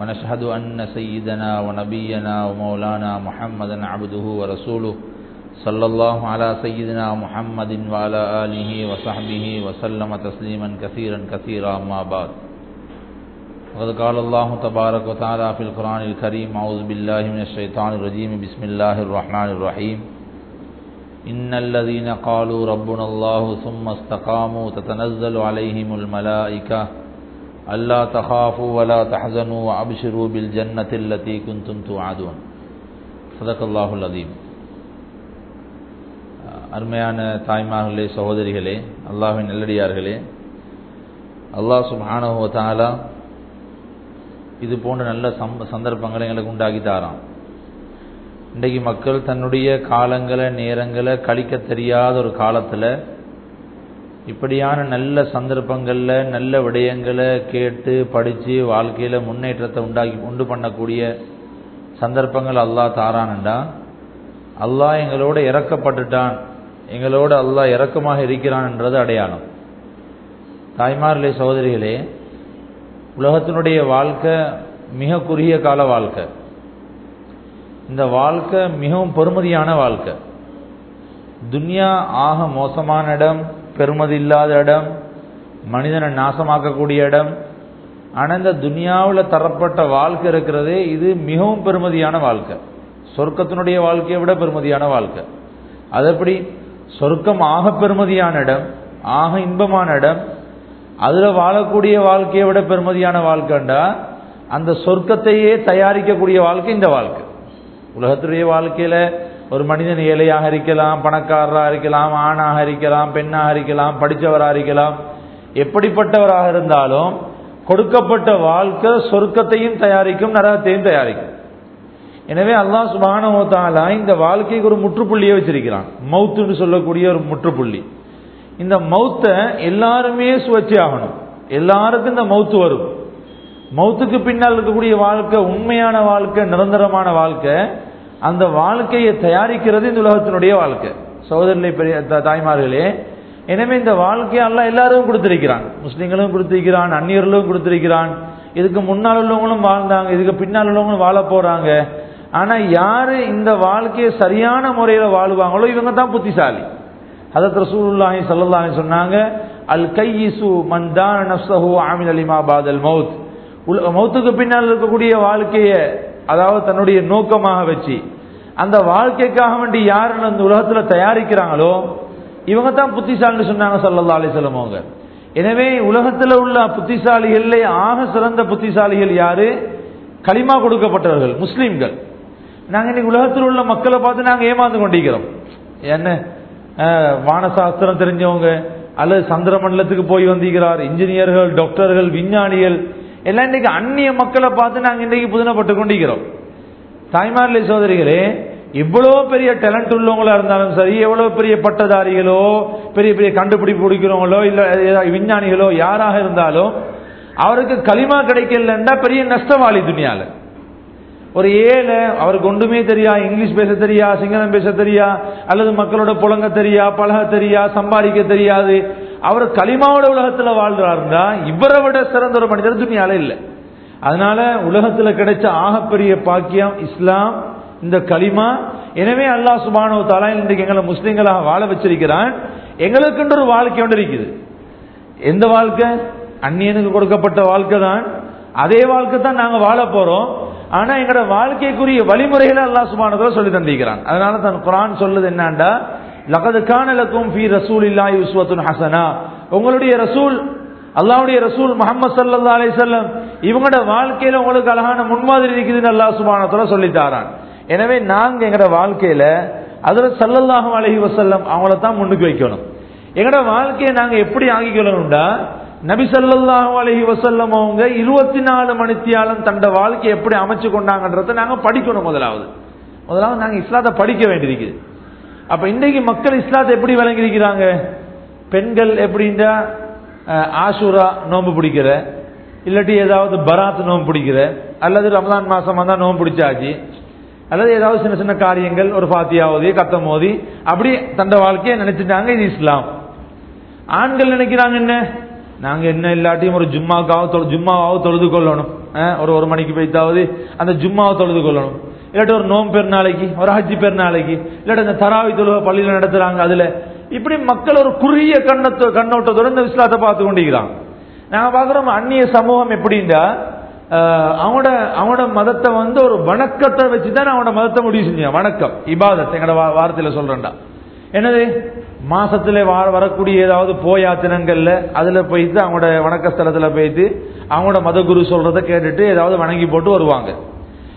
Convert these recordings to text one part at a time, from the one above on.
ونشهد أن سيدنا ونبينا ومولانا محمدا عبده ورسوله صلى الله على سيدنا محمد وعلى آله وصحبه وسلم تسليما كثيرا كثيرا أما بعد. وقد قال الله تبارك وتعالى في القرآن الكريم أعوذ بالله من الشيطان الرجيم. بسم الله الرحمن الرحيم. إن الذين قالوا ربنا الله ثم استقاموا تتنزل عليهم الملائكة ألا تخافوا ولا تحزنوا وأبشروا بالجنة التي كنتم توعدون صدق الله العظيم அருமையான தாய்மார்களே சகோதரிகளே அல்லாஹின் நல்லடியார்களே அல்லாஹ் சுப்ஹானஹு தாலா இது போன்ற நல்ல சந்தர்ப்பங்களை எங்களுக்கு உண்டாக்கி தாரான் இன்றைக்கு மக்கள் தன்னுடைய காலங்களை நேரங்களை கழிக்க தெரியாத ஒரு காலத்தில் இப்படியான நல்ல சந்தர்ப்பங்களில் நல்ல விடயங்களை கேட்டு படித்து வாழ்க்கையில் முன்னேற்றத்தை உண்டாக்கி உண்டு பண்ணக்கூடிய சந்தர்ப்பங்கள் அல்லாஹ் தாரானண்டா. அல்லாஹ் எங்களோட இறக்கப்பட்டுட்டான். எங்களோட அல்லாஹ் இறக்கமாக இருக்கிறான்ன்றது அடையாளம். தாய்மார்களே சகோதரிகளே உலகத்தினுடைய வாழ்க்கை மிக குறுகிய கால வாழ்க்கை. இந்த வாழ்க்கை மிகவும் பெருமதியான வாழ்க்கை. துன்யா ஆக மோசமான இடம் பெருமதி இல்லாத இடம் மனிதனை நாசமாக்கக்கூடிய இடம் ஆனால் இந்த துனியாவில் தரப்பட்ட வாழ்க்கை இருக்கிறது இது மிகவும் பெருமதியான வாழ்க்கை. சொர்க்கத்தினுடைய வாழ்க்கையை விட பெருமதியான வாழ்க்கை. அது எப்படி? சொர்க்கம் ஆக பெருமதியான இடம் ஆக இன்பமான இடம் அதில் வாழக்கூடிய வாழ்க்கையை விட பெருமதியான வாழ்க்கைண்டா அந்த சொர்க்கத்தையே தயாரிக்கக்கூடிய வாழ்க்கை இந்த வாழ்க்கை. உலகத்துடைய வாழ்க்கையில் ஒரு மனிதன் ஏழையாக இருக்கலாம் பணக்காரராக இருக்கலாம் ஆணாக இருக்கலாம் பெண்ணாக இருக்கலாம் படித்தவராக இருக்கலாம் எப்படிப்பட்டவராக இருந்தாலும் கொடுக்கப்பட்ட வாழ்க்கை சொர்க்கத்தையும் தயாரிக்கும் நரகத்தையும் தயாரிக்கும். எனவே அல்லாஹ் சுபானோத்தாலா இந்த வாழ்க்கைக்கு ஒரு முற்றுப்புள்ளியை வச்சிருக்கிறான். மவுத்துன்னு சொல்லக்கூடிய ஒரு முற்றுப்புள்ளி. இந்த மௌத்தை எல்லாருமே சுவச்சி ஆகணும். எல்லாருக்கும் இந்த மௌத்து வரும். மௌத்துக்கு பின்னால் இருக்கக்கூடிய வாழ்க்கை உண்மையான வாழ்க்கை நிரந்தரமான வாழ்க்கை அந்த வாழ்க்கையை தயாரிக்கிறது இந்த உலகத்தினுடைய வாழ்க்கை. சகோதரனை பெரிய தாய்மார்களே எனவே இந்த வாழ்க்கையை அல்ல எல்லாரும் கொடுத்திருக்கிறான். முஸ்லீம்களும் கொடுத்திருக்கிறான் அந்நியர்களும் கொடுத்திருக்கிறான். இதுக்கு முன்னால் உள்ளவங்களும் வாழ்ந்தாங்க இதுக்கு பின்னால் உள்ளவங்களும் வாழ போறாங்க. ஆனா யாரு இந்த வாழ்க்கையை சரியான முறையில வாழ்வாங்களோ இவங்க தான் புத்திசாலி. அதத் ரசூலுல்லாஹி ஸல்லல்லாஹு சொன்னாங்க அல் கையிசு மந்தான் நஃப்ஸஹு அலிமா பாதல் மௌத். மௌத்துக்கு பின்னால் இருக்கக்கூடிய வாழ்க்கையை அதாவது தன்னுடைய நோக்கமாக வச்சு அந்த வாழ்க்கைக்காக வேண்டி யார் அந்த உலகத்துல தயாரிக்கிறாங்களோ இவங்க தான் புத்திசாலின்னு சொன்னாங்க சல்லல்லா அலிசல்லம் அவங்க. எனவே உலகத்துல உள்ள புத்திசாலிகள்ல ஆக சிறந்த புத்திசாலிகள் யாரு? களிமா கொடுக்கப்பட்டவர்கள் முஸ்லீம்கள். நாங்க இன்னைக்கு உலகத்தில் உள்ள மக்களை பார்த்து நாங்க ஏமாந்து கொண்டிருக்கிறோம். என்ன? வானசாஸ்திரம் தெரிஞ்சவங்க அல்லது சந்திர மண்டலத்துக்கு போய் வந்திருக்கிறார் இன்ஜினியர்கள் டாக்டர்கள் விஞ்ஞானிகள் எல்லாம் இன்னைக்கு அந்நிய மக்களை பார்த்து நாங்கள் இன்றைக்கு புதினப்பட்டு கொண்டிருக்கிறோம். தாய்மார்லி சோதரிகளே இவ்வளோ பெரிய டேலண்ட் உள்ளவங்களா இருந்தாலும் சரி எவ்வளோ பெரிய பட்டதாரிகளோ பெரிய பெரிய கண்டுபிடிப்பு பிடிக்கிறவங்களோ இல்லை விஞ்ஞானிகளோ யாராக இருந்தாலும் அவருக்கு களிமா கிடைக்கலன்னா பெரிய நஷ்டவாளி துணியால. ஒரு ஏழை அவருக்கு ஒன்றுமே தெரியா இங்கிலீஷ் பேச தெரியா சிங்களம் பேச தெரியா அல்லது மக்களோட புழங்க தெரியா பழக தெரியா சம்பாதிக்க தெரியாது அவர் களிமாவோட உலகத்தில் வாழ்றாருந்தா இவரை விட சிறந்த ஒரு மனிதர் துணியால இல்லை. அதனால உலகத்தில் கிடைச்ச ஆகப்பெரிய பாக்கியம் இஸ்லாம் இந்த களிமா. எனவே அல்லாஹ் சுபானோ தாலா இன்றைக்கு எங்களை முஸ்லீம்களாக வாழ வச்சிருக்கிறான். எங்களுக்குன்ற ஒரு வாழ்க்கை ஒன்று இருக்குது. எந்த வாழ்க்கை? அந்நியனுக்கு கொடுக்கப்பட்ட வாழ்க்கை தான். அதே வாழ்க்கை தான் நாங்கள் வாழ போறோம். ஆனா எங்களோட வாழ்க்கைக்குரிய வழிமுறைகளை அல்லாஹ் சுபானத்துல சொல்லி தந்திருக்கிறான். அதனால தான் குரான் சொல்லுது என்னண்டா லகது காணலக்கும் ஃபி ரசூல் இல்லாஹி உஸ்வத்துன் ஹசனா. உங்களுடைய ரசூல் அல்லாவுடைய ரசூல் முகமது சல்லா அலி சொல்லம் இவங்களோட வாழ்க்கையில உங்களுக்கு அழகான முன்மாதிரி இருக்குதுன்னு அல்லா சுபானத்துல சொல்லித்தாரான் எனவே நாங்க எங்களோட வாழ்க்கையில அதுல சல்லல்லாஹும் அலஹி வசல்லம் அவங்கள தான் முன்னுக்கு வைக்கணும். எங்களோட வாழ்க்கையை நாங்க எப்படி ஆகிக்கணும்டா நபி ஸல்லல்லாஹு அலஹி வசல்லம் அவங்க இருபத்தி நாலு மணித்தியாலம் தண்ட வாழ்க்கையை எப்படி அமைச்சு கொண்டாங்கன்றத நாங்க படிக்கணும் முதலாவது. முதலாவது நாங்க இஸ்லாத்தை படிக்க வேண்டியிருக்குது. அப்ப இன்றைக்கு மக்கள் இஸ்லாத்தை எப்படி விளங்கியிருக்கிறாங்க பெண்கள் எப்படின்னா ஆசூரா நோன்பு பிடிக்கிற இல்லாட்டி ஏதாவது பராத் நோன்பு பிடிக்கிற அல்லது ரமதான் மாசம் தான் நோன்பு பிடிச்சாச்சு அல்லது ஏதாவது சின்ன சின்ன காரியங்கள் ஒரு பாத்தியாவதி கத்தம் மோதி அப்படி தந்த வாழ்க்கையை நினைச்சிட்டாங்க இது இஸ்லாம். ஆண்கள் நினைக்கிறாங்க என்ன? நாங்க என்ன இல்லாட்டியும் ஒரு ஜும்மாக்காவது தொழு ஜும்மாவாவது தொழுது கொள்ளணும். ஒரு ஒரு மணிக்கு போய்த்தாவது அந்த ஜும்மாவை தொழுது கொள்ளணும். இல்லாட்டி ஒரு நோம் பெருநாளைக்கு ஒரு ஹஜ்ஜி பெருநாளைக்கு இல்லாட்டி இந்த தராவி தொழுகை பள்ளியில் நடத்துறாங்க அதுல. இப்படி மக்கள் ஒரு குறுகிய கண்ணத்து கண்ணோட்டத்தோட இந்த இஸ்லாத்தை பார்த்து கொண்டிருக்கிறாங்க நாங்கள் பார்க்குறோம் அந்நிய சமூகம் எப்படின்னா அவனோட அவனோட மதத்தை வந்து ஒரு வணக்கத்தை வச்சுதான் அவனோட மதத்தை முடிவு செஞ்சான். வணக்கம் இபாதத் எங்களோட வாரத்தில் சொல்கிறேன்டா சொல்றேன்டா. என்னது? மாசத்துல வார வரக்கூடிய ஏதாவது போயாத்தினங்கள்ல அதுல போயிட்டு அவங்களோட வணக்க ஸ்தலத்துல போயிட்டு அவங்களோட மதகுரு சொல்றதை கேட்டுட்டு ஏதாவது வணங்கி போட்டு வருவாங்க.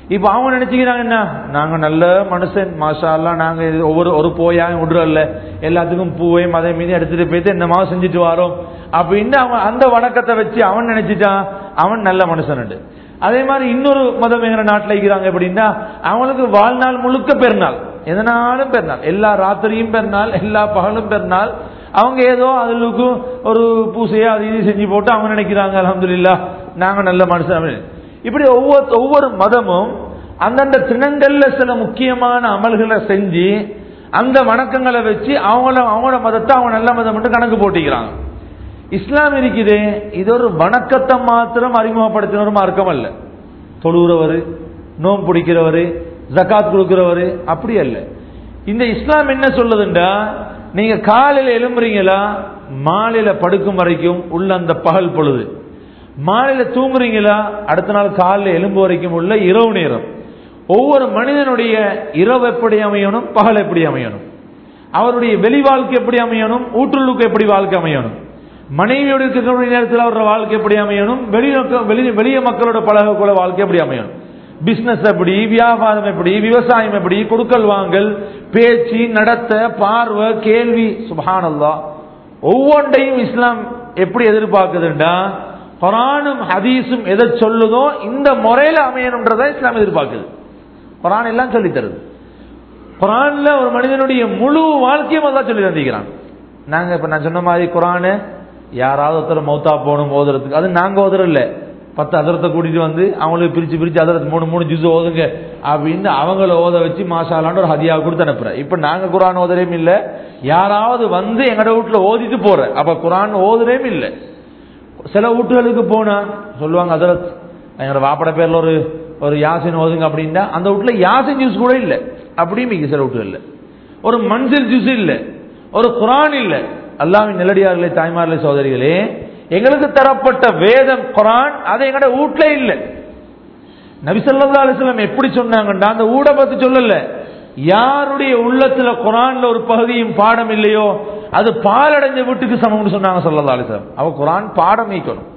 இப்ப அவங்க நினைச்சுக்கிறாங்க என்ன? நாங்க நல்ல மனுஷன் மாஷா நாங்க ஒவ்வொரு ஒரு போயா விடுறோம்ல எல்லாத்துக்கும் பூவையும் மதம் மீதி எடுத்துட்டு போயிட்டு இந்த மாதம் செஞ்சுட்டு வரோம். அப்படின்னு அவன் அந்த வணக்கத்தை வச்சு அவன் நினைச்சிட்டான் அவன் நல்ல மனுஷன் அதே மாதிரி இன்னொரு மதம் எங்கிற நாட்டில் இருக்கிறாங்க எப்படின்னா அவங்களுக்கு வாழ்நாள் முழுக்க பெருநாள். எதனாலும் பெருநாள். எல்லா ராத்திரியும் பெருநாள் எல்லா பகலும் பெருநாள். அவங்க ஏதோ அதுக்கும் ஒரு பூசையோ அது இது செஞ்சு போட்டு அவங்க நினைக்கிறாங்க அலமதுல்லா நாங்க நல்ல மனுஷன் இப்படி ஒவ்வொரு ஒவ்வொரு மதமும் அந்தந்த தினங்கள்ல சில முக்கியமான அமல்களை செஞ்சு அந்த வணக்கங்களை வச்சு அவங்கள அவங்களோட மதத்தை அவங்க நல்ல மதம் மட்டும் கணக்கு போட்டிக்கிறாங்க. இஸ்லாம் இருக்குது இது ஒரு வணக்கத்தை மாத்திரம் அறிமுகப்படுத்தின ஒரு மார்க்கம் அல்ல. தொழுகிறவர் நோம் பிடிக்கிறவர் ஜகாத் கொடுக்கிறவர் அப்படி அல்ல. இந்த இஸ்லாம் என்ன சொல்லுதுண்டா? நீங்க காலையில எழும்புறீங்களா? மாலையில படுக்கும் வரைக்கும் உள்ள அந்த பகல் பொழுது. மாலையில தூங்குறீங்களா? அடுத்த நாள் காலில் எலும்பு வரைக்கும் உள்ள இரவு நேரம். ஒவ்வொரு மனிதனுடைய இரவு எப்படி அமையணும்? பகல் எப்படி அமையணும்? அவருடைய வெளி வாழ்க்கை எப்படி அமையணும்? ஊற்றுள்ளுக்கு எப்படி வாழ்க்கை அமையணும்? மனைவியோட இருக்கக்கூடிய நேரத்தில் அவரோட வாழ்க்கை எப்படி அமையணும்? வெளிய வெளி வெளிய மக்களோட பழகக்கூட வாழ்க்கை எப்படி அமையணும்? பிசினஸ் எப்படி? வியாபாரம் எப்படி? விவசாயம் எப்படி? கொடுக்கல் வாங்கல் பேச்சு நடத்த பார்வை கேள்வி. சுபானல்லா ஒவ்வொன்றையும் இஸ்லாம் எப்படி எதிர்பார்க்குதுண்டா? குரானும் ஹதீஸும் எதை சொல்லுதோ இந்த முறையில அமையணும்ன்றதை இஸ்லாம் எதிர்பார்க்குது. குரான் எல்லாம் சொல்லி தருது. குரான்ல ஒரு மனிதனுடைய முழு வாழ்க்கையும் அதான் சொல்லி தந்திக்கிறான் நாங்க இப்ப நான் சொன்ன மாதிரி குரானு யாராவது ஒருத்தர் மௌத்தா போகணும் ஓதுறதுக்கு. அது நாங்க ஓதுற இல்லை பத்து அதிரத்தை கூட்டிட்டு வந்து அவங்களுக்கு பிரிச்சு பிரிச்சு அதிரத்து மூணு மூணு ஜூஸ் ஓதுங்க அப்படின்னு அவங்கள ஓத வச்சு மாசாலான்னு ஒரு ஹதியா கொடுத்து அனுப்புறேன். இப்ப நாங்க குரான் ஓதுறேம் இல்லை. யாராவது வந்து எங்கட வீட்டுல ஓதிட்டு போற அப்ப குரான் ஓதுறேம் இல்லை. சில வீட்டுகளுக்கு போனா சொல்லுவாங்க அதில் எங்களோட வாப்பட பேர்ல ஒரு ஒரு யாசின் ஓதுங்க அப்படின்னா அந்த வீட்டுல யாசின் ஜூஸ் கூட இல்லை. அப்படியும் சில வீட்டுகள்ல ஒரு மன்சில் ஜூஸ் இல்லை. ஒரு குரான் இல்லை. அல்லாவின் நிலடியார்களே தாய்மார்களே சோதரிகளே எங்களுக்கு தரப்பட்ட வேதம் குரான் அது எங்கட வீட்டுல இல்லை. நபிசல்லா அலிஸ்லாம் எப்படி சொன்னாங்கண்டா அந்த ஊட பத்தி சொல்லல. யாருடைய உள்ளத்துல குரான்ல ஒரு பகுதியும் பாடம் இல்லையோ அது பாலடைஞ்ச வீட்டுக்கு சமம்னு சொன்னாங்க சொல்லலாம் அலிஸ்லாம் அவ குரான் பாடம் நீக்கணும்.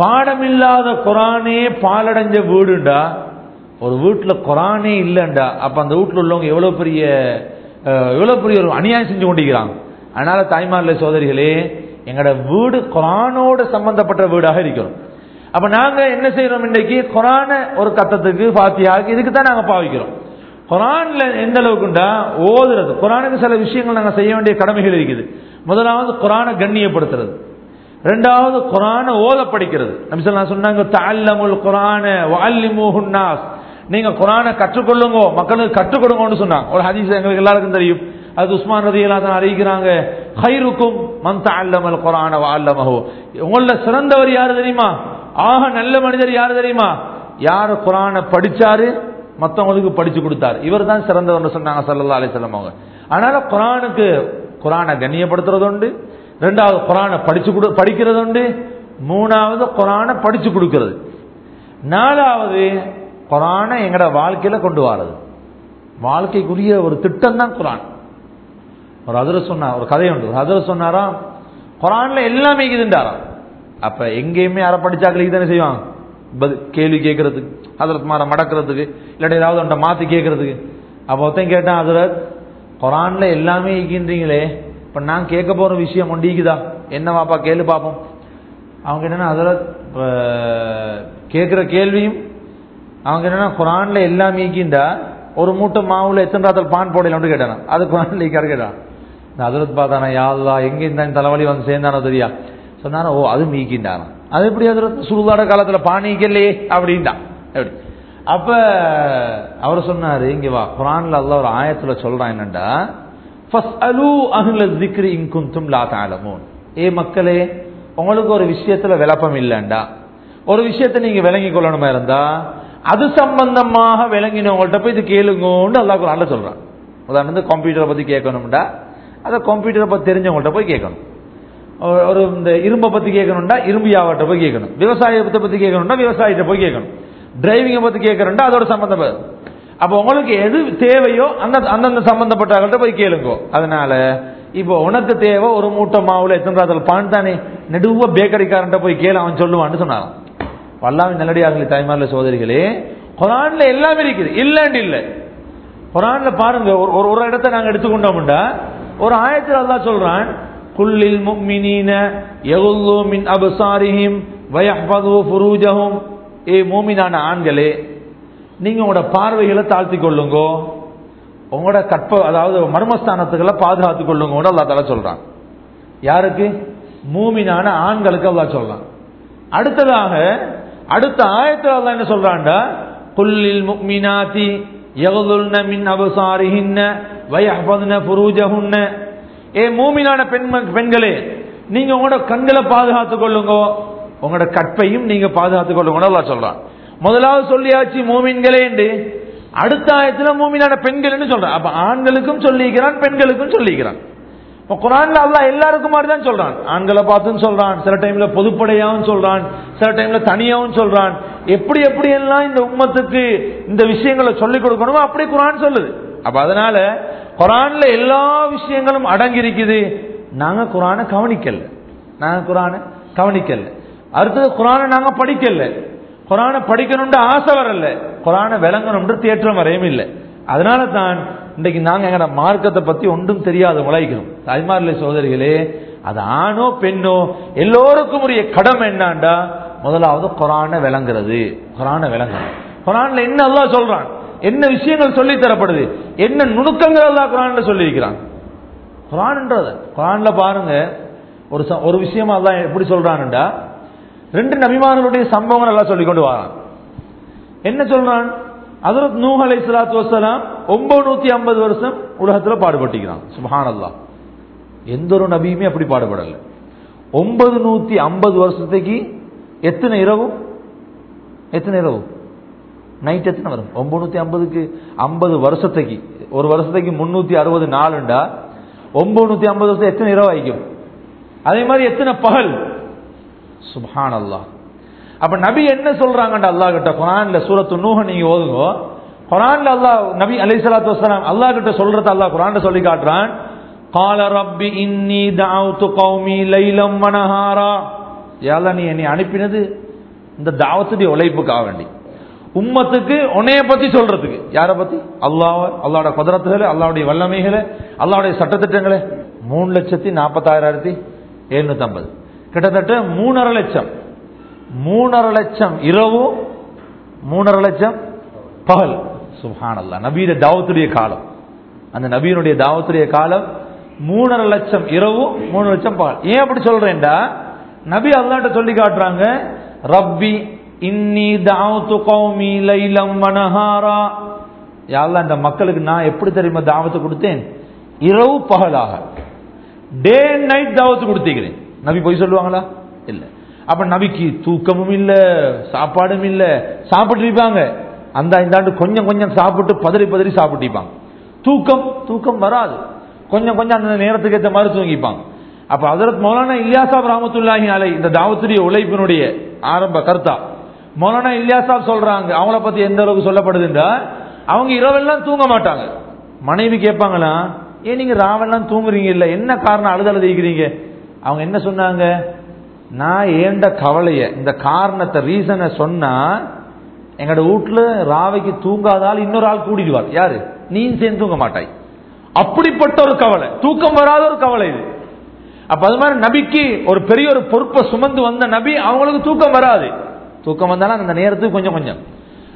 பாடம் இல்லாத குரானே பாலடைஞ்ச வீடுண்டா ஒரு வீட்டுல குரானே இல்லைண்டா அப்ப அந்த வீட்டுல உள்ளவங்க எவ்வளவு பெரிய எவ்வளவு பெரிய ஒரு அநியாயம் செஞ்சு கொண்டிருக்கிறாங்க. அதனால தாய்மார்ல சோதரிகளே எங்களோட வீடு குரானோட சம்பந்தப்பட்ட வீடாக இருக்கணும். அப்ப நாங்க என்ன செய்யறோம் இன்னைக்கு குரான ஒரு கத்தத்துக்கு பாத்தியாக்கு இதுக்கு தான் நாங்க பாவிக்கிறோம். குரான்ல எந்த அளவுக்குண்டா ஓதுறது. குரானுக்கு சில விஷயங்கள் நாங்கள் செய்ய வேண்டிய கடமைகள் இருக்குது. முதலாவது குரானை கண்ணியப்படுத்துறது. ரெண்டாவது குரானை ஓத படிக்கிறது நபி சொன்னாங்க தஅல்லமுல் குரான வஅல்லிமுஹுன் நாஸ். நீங்க குரானை கற்றுக்கொள்ளுங்க மக்களுக்கு கற்றுக் கொடுங்கன்னு சொன்னாங்க. ஒரு ஹதீஸ் எங்களுக்கு எல்லாருக்கும் தெரியும். அது உஸ்மான் ரதியல்லாஹு தான் அறிவிக்கிறாங்க ஹைருக்கும் மன் அல்லமல் குரான வால்லமஹோ உங்கள சிறந்தவர் யாரு தெரியுமா? ஆக நல்ல மனிதர் யாரு தெரியுமா? யார் குரானை படிச்சாரு மற்றவங்களுக்கு படிச்சு கொடுத்தாரு. இவர் தான் சிறந்தவர் சொன்னாங்க சல்லா அலைஹி அவங்க. அதனால குரானுக்கு குரானை கண்ணியப்படுத்துறது உண்டு ரெண்டாவது குரானை படிச்சு கொடு படிக்கிறது உண்டு மூணாவது குரானை படிச்சு கொடுக்கிறது. நாலாவது குரானை எங்கட வாழ்க்கையில கொண்டு வரது. வாழ்க்கைக்குரிய ஒரு திட்டம் தான் குரான். ஒரு அதிர சொன்னார் ஒரு கதை உண்டு. ஒரு அதிர சொன்னாராம் குரான்ல எல்லாமே இருக்குதுன்றாராம். அப்ப எங்கேயுமே யாரை படிச்சாக்களுக்கு தானே செய்வாங்க? கேள்வி கேட்கறதுக்கு ஹதரத் மாரை மடக்கிறதுக்கு இல்லாட்டி ஏதாவது அவன்கிட்ட மாத்தி கேட்கறதுக்கு. அப்போ ஒருத்தன் கேட்டான் ஹதரத் குரான்ல எல்லாமே இருக்கின்றீங்களே இப்ப நான் கேட்க போற விஷயம் ஒண்டிக்குதா என்ன வாப்பா கேள்வி பார்ப்போம் அவங்க என்னன்னா ஹதரத் கேட்கிற கேள்வியும் அவங்க என்னன்னா குரான்ல எல்லாமே இருக்கின்றா? ஒரு மூட்டை மாவுல எத்தனை ராத்தல் பான் போடலாம்னு கேட்டான் அது குரான் லீக்காரு கேட்டான் இந்த அதிரத் பார்த்தானா யாருதா எங்க இருந்தா தலைவலி வந்து சேர்ந்தானோ தெரியா? சொன்னானா ஓ அது மீக்கின்றானா அது எப்படி அதில் சுருளாட காலத்தில் பாணிக்கலையே அப்படின்னா. எப்படி? அப்ப அவர் சொன்னாரு இங்க வா குரான்ல அல்ல ஒரு ஆயத்துல சொல்றான் என்னண்டா? ஏ மக்களே உங்களுக்கு ஒரு விஷயத்துல விளப்பம் இல்லைண்டா. ஒரு விஷயத்தை நீங்க விளங்கி கொள்ளணுமா இருந்தா? அது சம்பந்தமாக விளங்கினவங்கள்ட்ட போய் இது கேளுங்கன்னு அல்லா குரான்ல சொல்றான். உதாரணத்துக்கு கம்ப்யூட்டரை பத்தி கேட்கணும்டா. அதை கம்ப்யூட்டரை பத்தி தெரிஞ்சவங்கள்ட்ட போய் கேட்கணும். ஒரு- இந்த இரும்பை பற்றி கேட்கணும்டா இரும்பு வியாபாரத்தை போய் கேட்கணும். விவசாயத்தை பற்றி கேட்கணும்னா விவசாயத்தை போய் கேட்கணும். டிரைவிங்கை பற்றி கேட்கணும்டா அதோட சம்பந்தம் அப்போ உங்களுக்கு எது தேவையோ அந்த அந்தந்த சம்பந்தப்பட்டவர்கள்ட்ட போய் கேளுங்கோ. அதனால இப்போ உனக்கு தேவை ஒரு மூட்டை மாவுல எத்தனை அதில் பான் தானே? நெடுவ பேக்கரிக்காரன்ட்ட போய் கேளு அவன் சொல்லுவான்னு சொன்னான். வல்லாமி நல்லடியார்களே தாய்மார்ல சோதரிகளே குரான்ல எல்லாமே இருக்குது. இல்லைன்னு இல்லை. குரான்ல பாருங்க ஒரு ஒரு- ஒரு நாங்கள் எடுத்துக்கொண்டோம்டா. ஒரு ஆயத்தில் தான் சொல்றான் குல்லில் முஃமினீன யகுல்லு மின் அப்சாரிஹிம் வயஹ்ஃபது ஃபுரூஜஹும். ஏ மூமினான ஆண்களே நீங்க உங்களோட பார்வைகளை தாழ்த்தி கொள்ளுங்க. உங்களோட கற்ப அதாவது மர்மஸ்தானத்துக்களை பாதுகாத்துக் கொள்ளுங்க அல்லா தலா சொல்றான். யாருக்கு? மூமினான ஆண்களுக்கு அல்லா சொல்றான். அடுத்ததாக அடுத்த ஆயத்தில் அல்லா என்ன சொல்றான்டா? குல்லில் முக்மினாதி யகுதுல்ன மின் அபசாரிஹின்ன வயஹ்ஃபதுன ஃபுரூஜஹுன்ன. ஏ மூமினான பெண் பெண்களே நீங்க உங்களோட கண்களை பாதுகாத்துக் கொள்ளுங்க. உங்களோட கற்பையும் நீங்க பாதுகாத்துக் கொள்ளுங்க அல்லாஹ் சொல்றான். முதலாவது சொல்லியாச்சு மூமின்களே என்று. அடுத்த ஆயத்துல மூமினான பெண்கள் சொல்றான். அப்ப ஆண்களுக்கும் சொல்லிக்கிறான் பெண்களுக்கும் சொல்லிக்கிறான். குரான்ல அல்லாஹ் எல்லாருக்கும் மாதிரி தான் சொல்றான். ஆண்களை பார்த்தும் சொல்றான் சில டைம்ல பொதுப்படையாவும் சொல்றான் சில டைம்ல தனியாவும் சொல்றான். எப்படி எப்படி எல்லாம் இந்த உம்மத்துக்கு இந்த விஷயங்களை சொல்லிக் கொடுக்கணுமோ அப்படி குரான் சொல்லுது. அப்ப அதனால குரான்ல எல்லா விஷயங்களும் அடங்கி இருக்குது நாங்க குரானை கவனிக்கல. நாங்க குரானை கவனிக்கல. அடுத்தது குரானை நாங்க படிக்கல. குரானை படிக்கணும்னு ஆசை வரல. குரானை விளங்கணும்னு தேற்றம் வரையும் இல்லை. அதனால தான் இன்றைக்கு நாங்க எங்கட மார்க்கத்தை பத்தி ஒன்றும் தெரியாத உழைக்கிறோம் தாய்மார்ல சோதரிகளே அது ஆணோ பெண்ணோ எல்லோருக்கும் உரிய கடமை என்னாண்டா? முதலாவது குரானை விளங்குறது. குரானை விளங்குறது குரான்ல என்ன அல்லா சொல்றான்? என்ன விஷயங்கள் சொல்லி தரப்படுது? என்ன நுணுக்கங்கள் அல்லாஹ் குரான்ல சொல்லியிருக்கிறான்? குரான்ன்றது குரான்ல பாருங்க ஒரு ச- ஒரு விஷயமா தான் எப்படி சொல்றான்டா? ரெண்டு நபிமார்களுடைய சம்பவங்கள் எல்லாம் சொல்லி கொண்டு வரான். என்ன சொல்றான்? ஹஜரத் நூஹ் அலை சலாத்து வசலாம் ஒன்பது ஐம்பது வருஷம் உலகத்தில் பாடுபட்டிக்கிறான் சுபஹான் எந்த ஒரு நபியுமே அப்படி பாடுபடல. ஒன்பது நூத்தி ஐம்பது வருஷத்துக்கு எத்தனை இரவு? எத்தனை இரவு? நைட் எத்தனை வரும்? ஒம்பநூற்றி ஐம்பதுக்கு ஐம்பது வருஷத்துக்கு. ஒரு வருஷத்துக்கு முந்நூற்றி அறுபது நாலுண்டா ஒம்பநூற்றி ஐம்பது வருஷம் எத்தனை இரவு ஆகிக்கும்? அதே மாதிரி எத்தனை பகல்? சுபான் அல்லா அப்ப நபி என்ன சொல்றாங்கன்ற அல்லா கிட்ட? குரான்ல சூரத்து நூக நீங்க ஓதுங்க. குரான்ல அல்லா நபி அலை சலாத்து வசலாம் அல்லா கிட்ட சொல்றத அல்லா குரான் சொல்லி காட்டுறான். கால ரப்பி இன்னி தாவுத்து கௌமி லைலம் மனஹாரா யாரா நீ என்னை அனுப்பினது? இந்த தாவத்துடைய உழைப்புக்காக வேண்டி. உம்மத்துக்கு உன்னைய பத்தி சொல்றதுக்கு. யார பத்தி? அல்லாஹ் அல்லாவோட குதிரத்துகளை அல்லாவுடைய வல்லமைகளை அல்லாவுடைய சட்டத்திட்டங்களை. மூணு லட்சத்தி நாற்பத்தாயிரத்தி எழுநூத்தி ஐம்பது கிட்டத்தட்ட மூணரை லட்சம். மூணரை லட்சம் இரவு மூணரை லட்சம் பகல். சுஹான் அல்லா நபீர தாவத்துடைய காலம். அந்த நபியினுடைய தாவத்துடைய காலம் மூணரை லட்சம் இரவு மூணு லட்சம் பகல். ஏன் அப்படி சொல்றேன்டா? நபி அல்லாட்ட சொல்லி காட்டுறாங்க ரப்பி இன்னி தாவத்து கௌமி லைலம் வனஹாரா யாழ்லா இந்த மக்களுக்கு நான் எப்படி தெரியுமா தாவத்து கொடுத்தேன்? இரவு பகலாக. டே அண்ட் நைட் தாவத்து கொடுத்திருக்கிறேன். நபி போய் சொல்லுவாங்களா? இல்ல. அப்ப நபிக்கு தூக்கமும் இல்ல சாப்பாடும் இல்ல சாப்பிட்டுருப்பாங்க. அந்த இந்தாண்டு கொஞ்சம் கொஞ்சம் சாப்பிட்டு பதறி பதறி சாப்பிட்டுப்பாங்க தூக்கம் தூக்கம் வராது. கொஞ்சம் கொஞ்சம் அந்த நேரத்துக்கு ஏற்ற மாதிரி தூங்கிப்பாங்க. அப்ப ஹஜரத் மௌலானா இல்லியாசா ராமத்துல்லாஹி அலை இந்த தாவத்துடைய உழைப்பினுடைய ஆரம்ப கருத்தா மௌலானா இலியாசாப் சொல்றாங்க. அவங்கள பத்தி எந்த அளவுக்கு சொல்லப்படுதுன்றா அவங்க இரவெல்லாம் தூங்க மாட்டாங்க. மனைவி கேட்பாங்களா ஏன் நீங்க ராவெல்லாம் தூங்குறீங்க இல்ல என்ன காரணம் அழுதல் இருக்கிறீங்க அவங்க என்ன சொன்னாங்க நான் ஏண்ட கவலைய இந்த காரணத்தை ரீசனை சொன்னா எங்கட வீட்டுல ராவைக்கு தூங்காதால் இன்னொரு ஆள் கூடிடுவார். யாரு? நீ சேர்ந்து தூங்க மாட்டாய். அப்படிப்பட்ட ஒரு கவலை தூக்கம் வராத ஒரு கவலை இது. அப்ப அது மாதிரி நபிக்கு ஒரு பெரிய ஒரு பொறுப்பை சுமந்து வந்த நபி அவங்களுக்கு தூக்கம் வராது. தூக்கம் வந்தாலும் அந்த நேரத்துக்கு கொஞ்சம் கொஞ்சம்.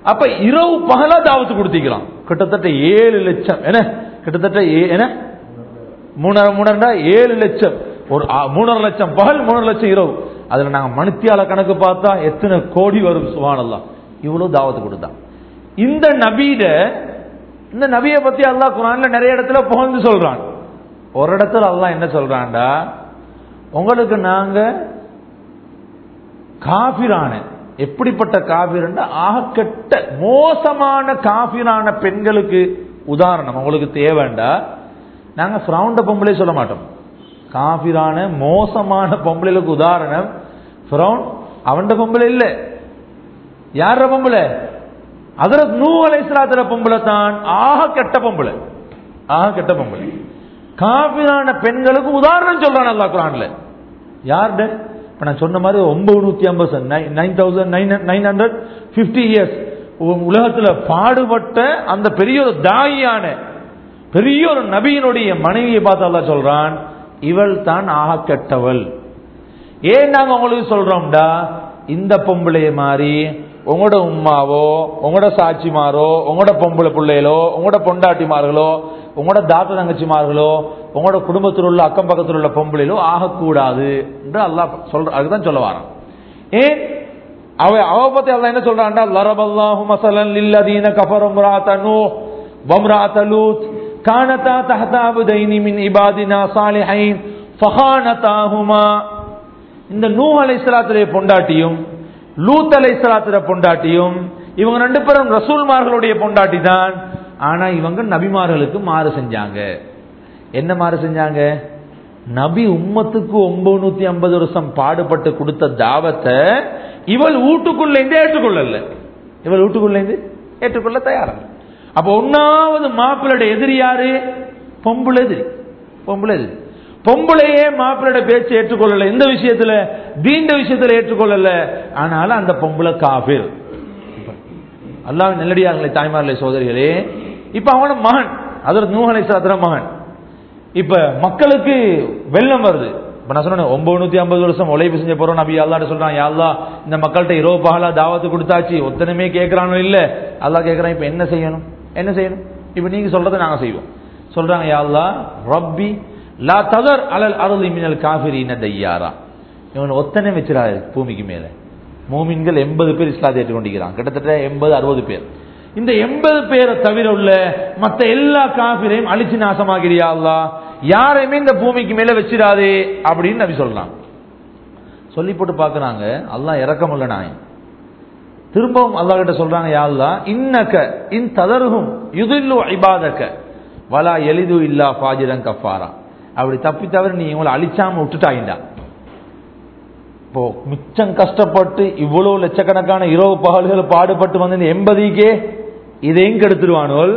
அப்ப இரவு பகலா தாவத்து கொடுத்திக்கலாம் கிட்டத்தட்ட ஏழு லட்சம். என்ன? கிட்டத்தட்ட ஏ- என்ன? மூணரை மூணரண்டா? ஏழு லட்சம். ஒரு மூணரை லட்சம் பகல் மூணரை லட்சம் இரவு. அதுல நாங்க மணித்தியால கணக்கு பார்த்தா எத்தனை கோடி வரும் சுவானல்லாம் இவ்வளவு தாவத்து கொடுத்தா இந்த நபீட இந்த நபியை பத்தி அல்லாஹ் குரான்ல நிறைய இடத்துல புகழ்ந்து சொல்றான். ஒரு இடத்துல அல்லாஹ் என்ன சொல்றான்டா? உங்களுக்கு நாங்க காபிரான எப்படிப்பட்ட காபிரண்டா ஆகக்கெட்ட மோசமான காபிரான பெண்களுக்கு உதாரணம். உங்களுக்கு தேவைண்டா? நாங்க ஃப்ரௌண்ட பொம்பளை சொல்ல மாட்டோம். காபிரான மோசமான பொம்பளைகளுக்கு உதாரணம் ஃப்ரௌன் அவன்ட பொம்பளை இல்ல. யார பொம்பளை? அதரத் நூ அலைஸ்லாத்திர பொம்பளை தான். ஆக கெட்ட பொம்பளை. ஆக கெட்ட பொம்பளை. காபிரான பெண்களுக்கு உதாரணம் சொல்றான் அல்லா குரான்ல. யார்ட? இப்போ நான் சொன்ன மாதிரி ஒன்பது நூற்றி ஐம்பது nine thousand nine nine hundred fifty years உலகத்தில் பாடுபட்ட அந்த பெரிய ஒரு தாயான பெரிய ஒரு நபியினுடைய மனைவியை பார்த்து அல்லாஹ் சொல்றான் இவள் தான் ஆக கெட்டவள். ஏன் நாங்கள் உங்களுக்கு சொல்றோம்டா? இந்த பொம்பளைய மாதிரி உங்களோட உம்மாவோ உங்களோட சாட்சிமாரோ உங்களோட பொம்பளை பிள்ளைகளோ உங்களோட பொண்டாட்டிமார்களோ உங்களோட தாத்த தங்கச்சிமார்களோ உங்களோட குடும்பத்தில் உள்ள அக்கம் பக்கத்தில் உள்ள பொம்பளிலோ ஆகக்கூடாது என்று அல்லாஹ் சொல்ற அதுதான் சொல்ல வரான். ஏன் அவ அவ பத்தி என்ன சொல்றான்டா? லரபல்லாஹு மஸலன் லில்லதீன கஃபரு இம்ராஅத நூஹ் கானதா தஹத மின் இபாதினா சாலிஹைன் ஃபஹானதாஹுமா. இந்த நூஹ் அலைஹிஸ்ஸலாத்துடைய பொண்டாட்டியும் லூத் அலைஹிஸ்ஸலாத்துடைய பொண்டாட்டியும் இவங்க ரெண்டு பேரும் ரசூல்மார்களுடைய பொண்டாட்டி தான் ஆனா இவங்க நபிமார்களுக்கு மாறு செஞ்சாங்க. என்ன மாறு செஞ்சாங்க? நபி உம்மத்துக்கு ஒன்பது ஐம்பது வருஷம் பாடுபட்டு கொடுத்த தாவத்தை இவள் வீட்டுக்குள்ள இருந்து ஏற்றுக்கொள்ளல. இவள் வீட்டுக்குள்ள இருந்து ஏற்றுக்கொள்ள தயாரா? அப்ப ஒன்னாவது மாப்பிள்ளோட எதிரி யாரு? பொம்புள எதிரி. பொம்புள எதிரி. பொம்பளையே மாப்பிள்ளோட பேச்சு ஏற்றுக்கொள்ளல. இந்த விஷயத்துல தீண்ட விஷயத்துல ஏற்றுக்கொள்ளல. ஆனாலும் அந்த பொம்பளை காபில் அல்லாவின் நெல்லடியார்களே தாய்மார்களே சோதரிகளே இப்ப அவன மகன். அதற்கு நூகலை சாத்திர மகன். இப்ப மக்களுக்கு வெள்ளம் வருது. இப்ப நான் சொன்னேன் ஒன்பது ஐம்பது வருஷம் உழைப்பு செஞ்ச போறோம் நபி அல்லாட்ட சொல்றான் யாழ்லா இந்த மக்கள்கிட்ட இரவு பகலா தாவத்து கொடுத்தாச்சு ஒத்தனமே கேட்கறானோ இல்ல? அதெல்லாம் கேட்கறான் இப்ப என்ன செய்யணும்? என்ன செய்யணும்? இப்ப நீங்க சொல்றதை நாங்க செய்வோம். சொல்றாங்க யாழ்லா ரப்பி லா ததர் அலல் அருள் மினல் காஃபிரீன தையாரா. இவன் ஒத்தனை வச்சிடாரு பூமிக்கு மேல. மூமின்கள் எண்பது பேர் இஸ்லாத்தை ஏற்றுக்கொண்டிருக்கிறான். கிட்டத்தட்ட எண்பது அறுபது பேர். இந்த எண்பது பேரை தவிர உள்ள மத்த எல்லா காபிரையும் அழிச்சு நாசமாகிறியா அல்லா யாரையுமே இந்த பூமிக்கு மேல வச்சிடாதே அப்படின்னு நபி சொல்றான். சொல்லி போட்டு பாக்குறாங்க அல்லாஹ் இறக்கமுள்ள நாய் திரும்பவும் அல்லாஹ் கிட்ட சொல்றாங்க யா இன்னக்க இன் ததருகும் யுதில்லு ஐபாதக்க வலா எளிது இல்லா ஃபாஜிரன் கஃபாரா. அப்படி தப்பி தவிர நீ இவங்களை அழிச்சாம விட்டுட்டாயிண்டா. இப்போ மிச்சம் கஷ்டப்பட்டு இவ்வளவு லட்சக்கணக்கான இரவு பகல்கள் பாடுபட்டு வந்து இந்த இதையும் கெடுத்துருவானோல்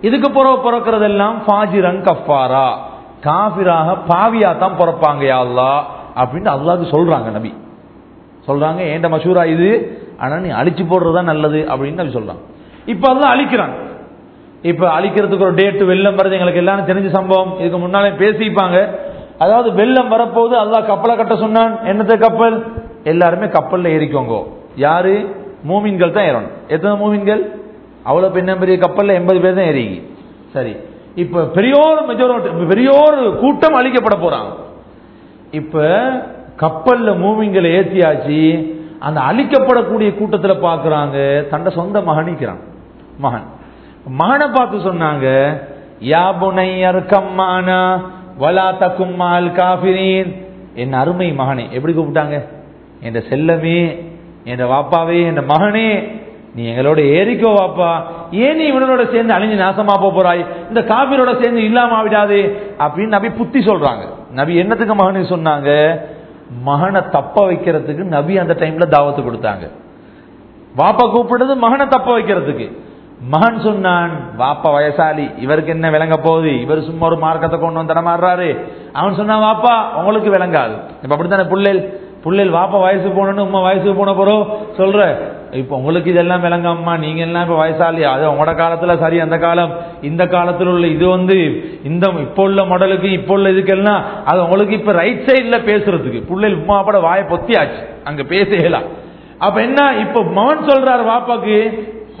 இதுக்கு பிறகு பிறக்கிறதெல்லாம் ஃபாஜிரங் கஃபாரா. காபிராக பாவியா தான் பிறப்பாங்க யா அப்படின்னு அல்லாது சொல்றாங்க நபி. சொல்றாங்க ஏண்ட மசூரா இது? ஆனா நீ அழிச்சு போடுறதா நல்லது அப்படின்னு நபி சொல்றாங்க இப்ப அதெல்லாம் அழிக்கிறாங்க இப்ப அழிக்கிறதுக்கு ஒரு டேட் வெள்ளம் வர்றது எங்களுக்கு எல்லாரும் தெரிஞ்ச சம்பவம். இதுக்கு முன்னாலே பேசிப்பாங்க. அதாவது வெள்ளம் வரப்போது அல்லா கப்பலை கட்ட சொன்னான். என்னத்த கப்பல்? எல்லாருமே கப்பல்ல ஏறிக்கோங்க. யாரு? மூமின்கள் தான் ஏறணும். எத்தனை மூமின்கள்? அவ்வளோ பெண்ண பெரிய கப்பலில் எண்பது பேர் தான் ஏறிங்க. சரி. இப்போ பெரியோர் மெஜோரிட்டி பெரியோர் கூட்டம் அழிக்கப்பட போகிறாங்க இப்போ கப்பலில் மூவிங்களை ஏற்றியாச்சு அந்த அழிக்கப்படக்கூடிய கூட்டத்தில் பார்க்குறாங்க தண்டை சொந்த மகனிக்கிறான் மகன். மகனை பார்த்து சொன்னாங்க யாபுனை புனையர் வலா தக்கும்மால் காபிரீன் என் அருமை மகனே எப்படி கூப்பிட்டாங்க? என் செல்லமே என் வாப்பாவே என் மகனே. நீ எங்களோட ஏறிக்கோ வாப்பா. ஏன் நீ இவனோட சேர்ந்து அழிஞ்சு நாசமா போறாய்? இந்த காபிரோட சேர்ந்து இல்லாம ஆவிடாதே. அப்படின்னு நபி புத்தி சொல்றாங்க. நபி என்னத்துக்கு மகனு சொன்னாங்க? மகனை தப்ப வைக்கிறதுக்கு நபி அந்த டைம்ல தாவத்து கொடுத்தாங்க. வாப்பா கூப்பிடுறது மகனை தப்ப வைக்கிறதுக்கு. மகன் சொன்னான் வாப்பா வயசாலி இவருக்கு என்ன விளங்க போகுது? இவர் சும்மா ஒரு மார்க்கத்தை கொண்டு வந்து தடமாடுறாரு. அவன் சொன்னான் வாப்பா உங்களுக்கு விளங்காது. இப்ப அப்படித்தானே புள்ளேல்? புள்ளேல் வாப்பா வயசு போனோன்னு உமா வயசுக்கு போன போறோம். சொல்ற இப்ப உங்களுக்கு இதெல்லாம் விளங்காமா நீங்க எல்லாம் இப்ப வயசாலி அது உங்களோட காலத்துல சரி அந்த காலம் இந்த காலத்துல உள்ள இது வந்து இந்த இப்போ உள்ள மாடலுக்கு இப்போ உள்ள இதுக்கெல்லாம் அது உங்களுக்கு இப்ப ரைட் சைட்ல பேசுறதுக்கு. பிள்ளைல உமா பட வாயை பொத்தியாச்சு. அங்க பேசலாம் அப்ப என்ன இப்ப மகன் சொல்றாரு பாப்பாக்கு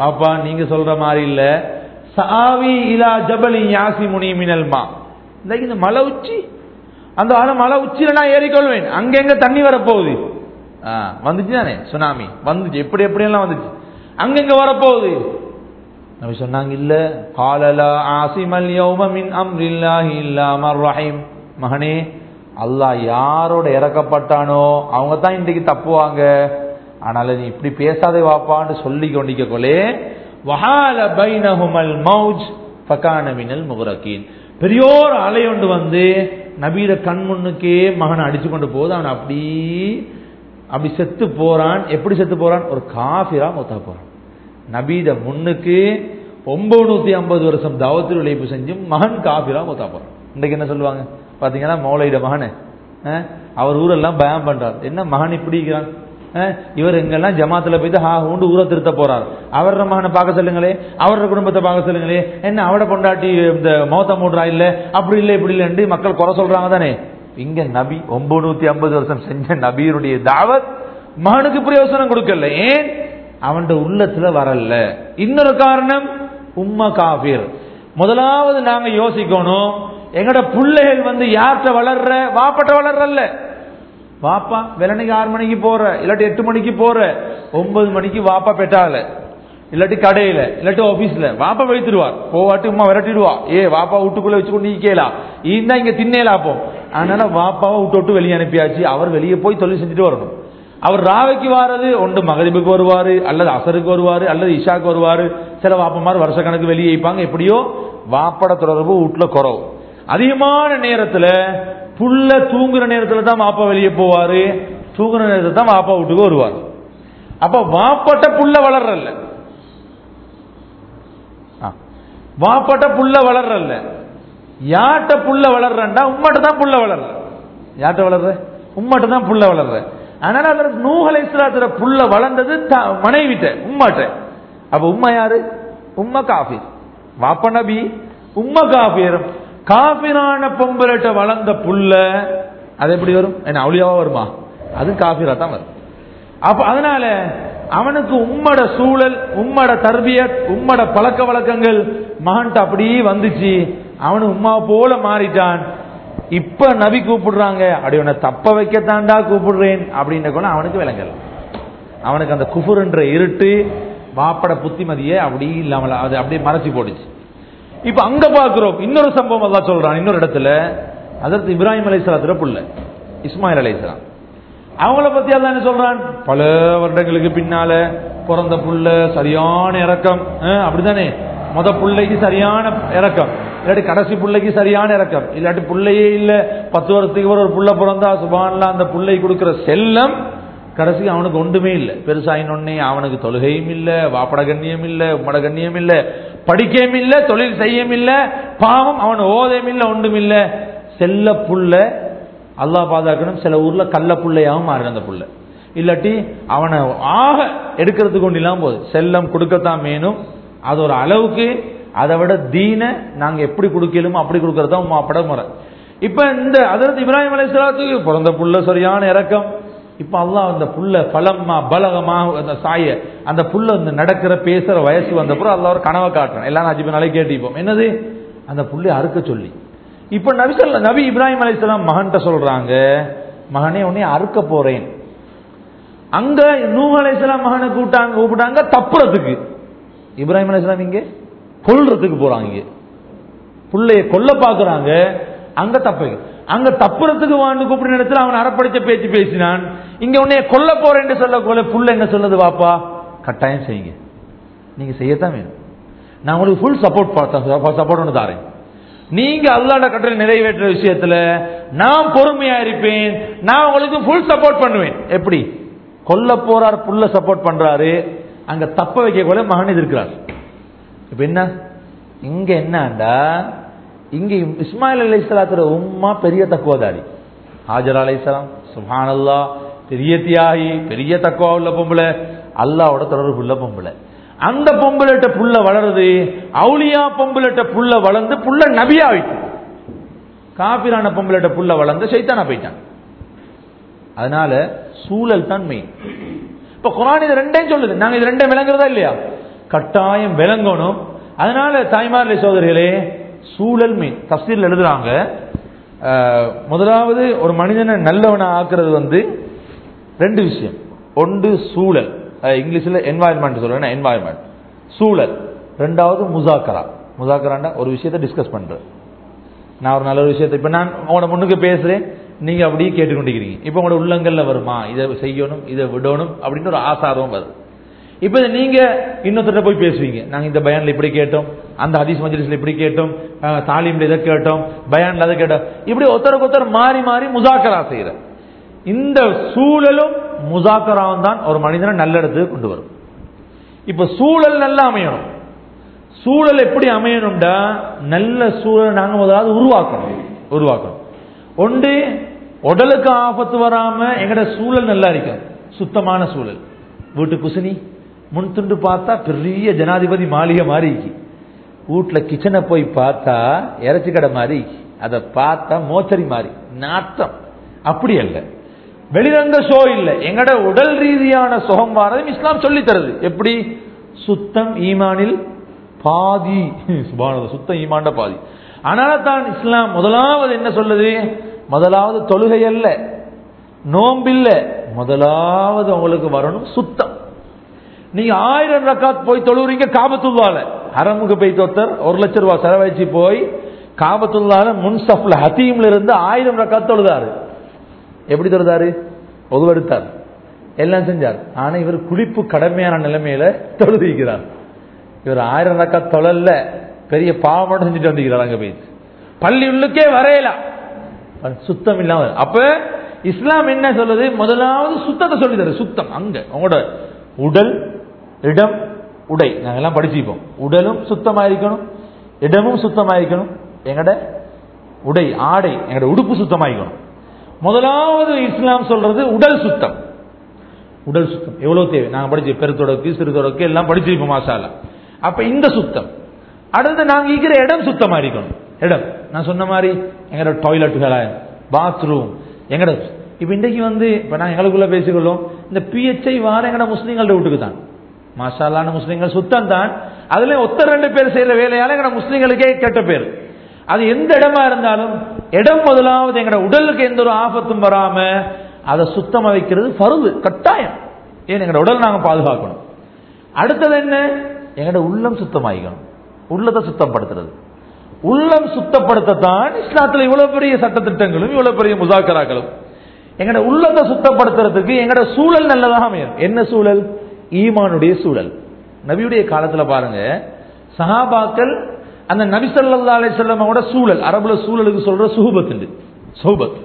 பாப்பா நீங்க சொல்ற மாதிரி இல்ல. சாவி இலா ஜபலி யாசி முனி மினல்மா இந்த மலை உச்சி. அந்த மலை உச்சியில நான் ஏறிக்கொள்வேன். அங்க எங்க தண்ணி வரப்போகுது? வந்துச்சு தானே? சுனாமி. வந்துச்சு. எப்படி எப்படியெல்லாம் வந்துச்சு? அங்கங்க வரப்போகுது. நபி சொன்னாங்க இல்ல. காலலா ஆசிமல் யௌம அம்ரில்லாஹி இல்லா ரஹீம். மகனே அல்லாஹ் யாரோட இறக்கப்பட்டானோ அவங்க தான் இன்றைக்கு தப்புவாங்க. ஆனால நீ இப்படி பேசாதே வாப்பான்னு சொல்லி கொண்டிக்க கொலே வஹால பைனஹுமல் மௌஜ் ஃபகான மினல் முகரக்கீன் பெரியோர் அலை ஒன்று வந்து நபீர கண் முன்னுக்கே மகனை அடிச்சு கொண்டு போகுது. அவன் அப்படி அப்படி செத்து போறான் எப்படி செத்து போறான்? ஒரு காஃபிரா மூத்தா போறான். நபீத முன்னுக்கு ஒன்பது ஐம்பது வருஷம் தாவத்தில் உழைப்பு செஞ்சு மகன் காஃபிரா மூத்தா போறான். இன்றைக்கு என்ன சொல்லுவாங்க? பாத்தீங்கன்னா மௌலையிட மகனு. அவர் ஊரெல்லாம் பயம் பண்றார். என்ன மகன் இப்படி இருக்கிறான்? இவர் எங்கெல்லாம் ஜமாத்துல போயிட்டு ஹா ஊண்டு ஊரை திருத்த போறார். அவர மகனை பார்க்க சொல்லுங்களே அவரோட குடும்பத்தை பார்க்க சொல்லுங்களே என்ன அவட பொண்டாட்டி இந்த மௌத்த மூடுறா இல்ல அப்படி இல்லை இப்படி இல்லைன்னு மக்கள் குறை சொல்றாங்க தானே. இங்க நபி ஒன்பநூத்தி ஐம்பது வருஷம் செஞ்ச நபியினுடைய தாவத் மகனுக்கு பிரயோசனம் கொடுக்கல. ஏன்? அவன் உள்ளத்துல வரல. இன்னொரு காரணம் உம்ம காபீர் முதலாவது நாங்க யோசிக்கணும் எங்கட பிள்ளைகள் வந்து யார்கிட்ட வளர்ற? வாப்பட்ட வளர்றல்ல. வாப்பா வெள்ளனைக்கு ஆறு மணிக்கு போற இல்லாட்டி எட்டு மணிக்கு போற ஒன்பது மணிக்கு வாப்பா பெட்டால. இல்லாட்டி கடையில இல்லாட்டி ஆபீஸ்ல வாப்பா வைத்துருவார் போவாட்டி உமா விரட்டிடுவா. ஏ வாப்பா வீட்டுக்குள்ள வச்சுக்கொண்டு கொண்டு கேளா. இந்த இங்க தின்னேலா போ. அதனால வாப்பாவை விட்டு விட்டு வெளியே அனுப்பியாச்சு. அவர் வெளியே போய் தொழில் செஞ்சுட்டு வரணும். அவர் ராவைக்கு வாரது ஒன்று மகரிபுக்கு வருவாரு அல்லது அசருக்கு வருவாரு அல்லது இஷாக்கு வருவாரு. சில வாப்பமார் வருஷ கணக்கு வெளியே வைப்பாங்க. எப்படியோ வாப்பட தொடர்பு வீட்டுல குறவு. அதிகமான நேரத்துல புள்ள தூங்குற நேரத்துல தான் வாப்பா வெளியே போவாரு. தூங்குற நேரத்துல தான் வாப்பா வீட்டுக்கு வருவார். அப்ப வாப்பட்ட புள்ள வளர்றல்ல. வாப்பட்ட புள்ள வளர்றல்ல. யார்கிட்ட புள்ள வளர்றேன்டா உம்மட்ட தான் புள்ள வளர்ற யார்கிட்ட வளர்ற? உம்மட்ட தான் புள்ள வளர்ற. அதனால அதுல நூகலை இஸ்லாத்துல புள்ள வளர்ந்தது த- மனைவிட்ட உம்மாட்ட அப்ப உம்மா யாரு? உம்மா காஃபி வாப்ப நபி உம்மா காஃபியர் காஃபிரான பொம்பளைட்ட வளர்ந்த புள்ள அது எப்படி வரும்? என்ன அவுளியாவா வருமா? அது காஃபிரா தான் வரும். அப்ப அதனால அவனுக்கு உம்மட சூழல் உம்மட தர்பியத் உம்மட பழக்க வழக்கங்கள் மகன்ட்ட அப்படியே வந்துச்சு. அவனு உம்மா போல மாறிட்டான். இப்ப நபி கூப்பிடுறாங்க. அப்படி உன்னை தப்ப வைக்கத்தாண்டா கூப்பிடுறேன். அப்படின்ற கூட அவனுக்கு விளங்கல. அவனுக்கு அந்த குஃபுர்ன்ற இருட்டு மாப்பட புத்திமதியை அப்படி இல்லாமல் அது அப்படியே மறைச்சி போடுச்சு இப்ப அங்க பாக்குறோம். இன்னொரு சம்பவம் எல்லாம் சொல்றான். இன்னொரு இடத்துல அதற்கு இப்ராஹிம் அலைசலாத்துல புள்ள இஸ்மாயில் அலைசலாம் அவங்கள பத்தி அதான் என்ன சொல்றான்? பல வருடங்களுக்கு பின்னால பிறந்த புள்ள சரியான இறக்கம். அஹ், அப்படிதானே முத பிள்ளைக்கு சரியான இறக்கம். இல்லாட்டி கடைசி பிள்ளைக்கு சரியான இறக்கம். இல்லாட்டி பிள்ளையே இல்லை. பத்து வருஷத்துக்கு ஒரு புள்ள பிறந்தா சுபான்ல அந்த புள்ளை கொடுக்கிற செல்லம் கடைசிக்கு அவனுக்கு ஒன்றுமே இல்லை. பெருசாயினொன்னே அவனுக்கு தொழுகையும் இல்லை வாப்பட கண்ணியம் இல்லை உம்மட கண்ணியம் இல்லை படிக்கவும் இல்லை தொழில் செய்யவும் இல்லை பாவம் அவன் ஓதையும் இல்லை ஒன்றும் இல்லை. செல்ல புள்ள அல்லாஹ் பாதுகாக்கணும். சில ஊர்ல கள்ள புள்ளையாகவும் மாறின அந்த புள்ள. இல்லாட்டி அவனை ஆக எடுக்கிறதுக்கு ஒன்று இல்லாமல் போகுது. செல்லம் கொடுக்கத்தான் வேணும். அது ஒரு அளவுக்கு அதை விட தீன நாங்க எப்படி கொடுக்கலுமோ அப்படி கொடுக்கறது தான் மாப்பட முறை. இப்ப இந்த அதற்கு இப்ராஹிம் அலைஹிஸ்ஸலாத்துக்கு பிறந்த புள்ள சரியான இறக்கம். இப்ப அல்லாஹ் அந்த புள்ள பலமா பலகமா அந்த சாய அந்த புள்ள அந்த நடக்கிற பேசுற வயசு வந்தப்புறம் அல்லா ஒரு கனவை காட்டுறேன். எல்லாம் அஜிப நாளே கேட்டிப்போம். என்னது? அந்த புள்ளை அறுக்க சொல்லி. இப்ப நபி சொல்ல நபி இப்ராஹிம் அலைஹிஸ்ஸலாம் மகன்கிட்ட சொல்றாங்க மகனே உன்னை அறுக்க போறேன். அங்க நூ அலைஹிஸ்ஸலாம் மகனை கூட்டாங்க கூப்பிட்டாங்க தப்புறதுக்கு. இப்ராஹிம் அலைஹிஸ்ஸலாம் இங்கே? கொல்றதுக்கு போறாங்க. பிள்ளைய புள்ளைய கொல்ல பாக்குறாங்க. அங்க தப்பு அங்க தப்புறதுக்கு வாண்டு கூப்பிடுற நேரத்தில் அவன் அறப்படிச்ச பேச்சு பேசினான். இங்க உன்னைய கொல்ல போறேன்னு சொல்ல கொல்ல புள்ள என்ன சொல்லுது வாப்பா? கட்டாயம் செய்யுங்க. நீங்க செய்யத்தான் வேணும். நான் உங்களுக்கு ஃபுல் சப்போர்ட் சப்போர்ட் ஒன்று தாரேன். நீங்க அல்லாட கட்டளை நிறைவேற்ற விஷயத்துல நான் பொறுமையா இருப்பேன். நான் உங்களுக்கு ஃபுல் சப்போர்ட் பண்ணுவேன். எப்படி? கொல்ல போறார் புள்ள சப்போர்ட் பண்றாரு. அங்க தப்ப வைக்க கூட மகன் எதிர்க்கிறார். இப்ப என்ன? இங்க என்னண்டா? இங்க இஸ்மாயில் அலி இஸ்லாத்துல உம்மா பெரிய தக்குவதாரி. ஹாஜர் அலை இஸ்லாம் சுஹானல்லா பெரிய தியாகி பெரிய தக்குவா உள்ள பொம்பளை அல்லாவோட தொடர்பு உள்ள பொம்பளை. அந்த பொம்பளைட்ட புள்ள வளருது அவுளியா பொம்பளைட்ட புள்ள வளர்ந்து புள்ள நபியா வைக்கும் காபிரான பொம்பளைட்ட புள்ள வளர்ந்து சைத்தானா போயிட்டான். அதனால சூழல் தான் மெயின் இப்ப குரான் இது ரெண்டையும் சொல்லுது. நாங்க இது ரெண்டையும் விளங்குறதா இல்லையா? கட்டாயம் விளங்கணும். அதனால தாய்மார்களே சோதரிகளே சூழல் மீன் தப்சீல் எழுதுறாங்க. முதலாவது ஒரு மனிதனை நல்லவனை ஆக்குறது வந்து ரெண்டு விஷயம். ஒன்று சூழல். இங்கிலீஷில் என்வாயன்மெண்ட் சொல்றேன். என்வாயன்மெண்ட் சூழல். ரெண்டாவது முசாக்கரா. முசாக்கராண்டா ஒரு விஷயத்தை டிஸ்கஸ் பண்றது. நான் ஒரு நல்ல ஒரு விஷயத்தை இப்போ நான் உங்களோட முன்னுக்கு பேசுகிறேன் நீங்கள் அப்படியே கேட்டுக்கொண்டிருக்கிறீங்க. இப்போ உங்களோட உள்ளங்களில் வருமா? இதை செய்யணும் இதை விடணும் அப்படின்னு ஒரு ஆசாரம் வருது. இப்ப நீங்க இன்னொருத்தர போய் பேசுவீங்க. நாங்க இந்த பயான்ல இப்படி கேட்டோம் அந்த ஹதீஸ் மஜ்லிஸ்ல இப்படி கேட்டோம் அஹ், தாலீம்ல இதை கேட்டோம் பயான்ல அதை கேட்டோம். இப்படி ஒருத்தருக்கு ஒருத்தர் மாறி மாறி முசாக்கரா செய்யற. இந்த சூழலும் முசாக்கராவும் தான் ஒரு மனிதனை நல்ல இடத்துக்கு கொண்டு வரும். இப்ப சூழல் நல்லா அமையணும். சூழல் எப்படி அமையணும்டா? நல்ல சூழலை நாங்க முதலாவது உருவாக்கணும் உருவாக்கணும். ஒன்று உடலுக்கு ஆபத்து வராம எங்கட சூழல் நல்லா இருக்கும் சுத்தமான சூழல். வீட்டு குசினி முன் துண்டு பார்த்தா பெரிய ஜனாதிபதி மாளிகை மாறிக்கு வீட்டில் கிச்சனை போய் பார்த்தா இறைச்சி கடை மாதிரி அதை பார்த்தா மோச்சரி மாதிரி நாத்தம். அப்படி அல்ல. வெளிரங்க ஷோ இல்லை. எங்கட உடல் ரீதியான சுகம் வாரதும் இஸ்லாம் சொல்லி தருது. எப்படி? சுத்தம் ஈமானில் பாதி. சுத்தம் ஈமாண்ட பாதி. ஆனால் தான் இஸ்லாம் முதலாவது என்ன சொல்லுது? முதலாவது தொழுகை அல்ல. நோம்பில்ல. முதலாவது உங்களுக்கு வரணும் சுத்தம். நீங்க ஆயிரம் ரக்காத் போய் தொழுவுறீங்க காபத்துள்ளால ஹரமுக்கு போய் தொத்தர் ஒரு லட்சம் ரூபாய் செலவழிச்சு போய் காபத்துள்ளால முன்சப்ல ஹத்தீம்ல இருந்து ஆயிரம் ரக்காத் தொழுதாரு. எப்படி தொழுதாரு? ஒதுவெடுத்தார். எல்லாம் செஞ்சார். ஆனா இவர் குளிப்பு கடமையான நிலைமையில தொழுதிக்கிறார் இவர் ஆயிரம் ரக்காத் தொழல்ல பெரிய பாவம் செஞ்சுட்டு வந்துக்கிறார் அங்க போய். பள்ளி உள்ளுக்கே வரையலாம் சுத்தம் இல்லாம அப்ப இஸ்லாம் என்ன சொல்லுது? முதலாவது சுத்தத்தை சொல்லி தரு சுத்தம் அங்க. உங்களோட உடல் இடம் உடை. நாங்கெல்லாம் படிச்சுப்போம் உடலும் சுத்தமாக இருக்கணும் இடமும் சுத்தமாக இருக்கணும் எங்கட? உடை ஆடை எங்கட உடுப்பு சுத்தமா இருக்கணும் முதலாவது இஸ்லாம் சொல்றது உடல் சுத்தம். உடல் சுத்தம். எவ்வளவு தேவை? நாங்க படிச்சு பெருத்தொடக்கு சிறு தொடக்கு எல்லாம் படிச்சிருப்போம் மாசால அப்ப இந்த சுத்தம். அடுத்து நாங்க இருக்கிற இடம் சுத்தமா இருக்கணும் இடம். நான் சொன்ன மாதிரி எங்கட டாய்லெட்டுகள பாத்ரூம் எங்கட இப்ப இன்றைக்கு வந்து இப்ப நான் எங்களுக்குள்ள பேசிக்கொள்ளும் இந்த பிஹெச்ஐ வார எங்கட முஸ்லீம்களோட வீட்டுக்கு தான் மசாலான முஸ்லீம்கள் சுத்தம் தான். அதுல ஒத்த ரெண்டு பேர் செய்யற வேலையால எங்கட முஸ்லீம்களுக்கே கெட்ட பேர். அது எந்த இடமா இருந்தாலும் இடம் முதலாவது எங்கட உடலுக்கு எந்த ஒரு ஆபத்தும் வராம அதை சுத்தமா வைக்கிறது பருது கட்டாயம். ஏன்? எங்கட உடல் நாங்க பாதுகாக்கணும். அடுத்தது என்ன? எங்கட உள்ளம் சுத்தமாயிக்கணும். உள்ளத்தை சுத்தப்படுத்துறது. உள்ளம் சுத்தப்படுத்தத்தான் இஸ்லாத்துல இவ்வளவு பெரிய சட்டத்திட்டங்களும் இவ்வளவு பெரிய முசாக்கராக்களும். எங்கட உள்ளத்தை சுத்தப்படுத்துறதுக்கு எங்கட சூழல் நல்லதாக அமையும் என்ன சூழல்? ஈமானுடைய சூழல். நபியுடைய காலத்துல பாருங்க சஹாபாக்கள் அந்த நபி ஸல்லல்லாஹு சூழல் அரபுல சூழலுக்கு சொல்ற சுஹபத் சௌபத்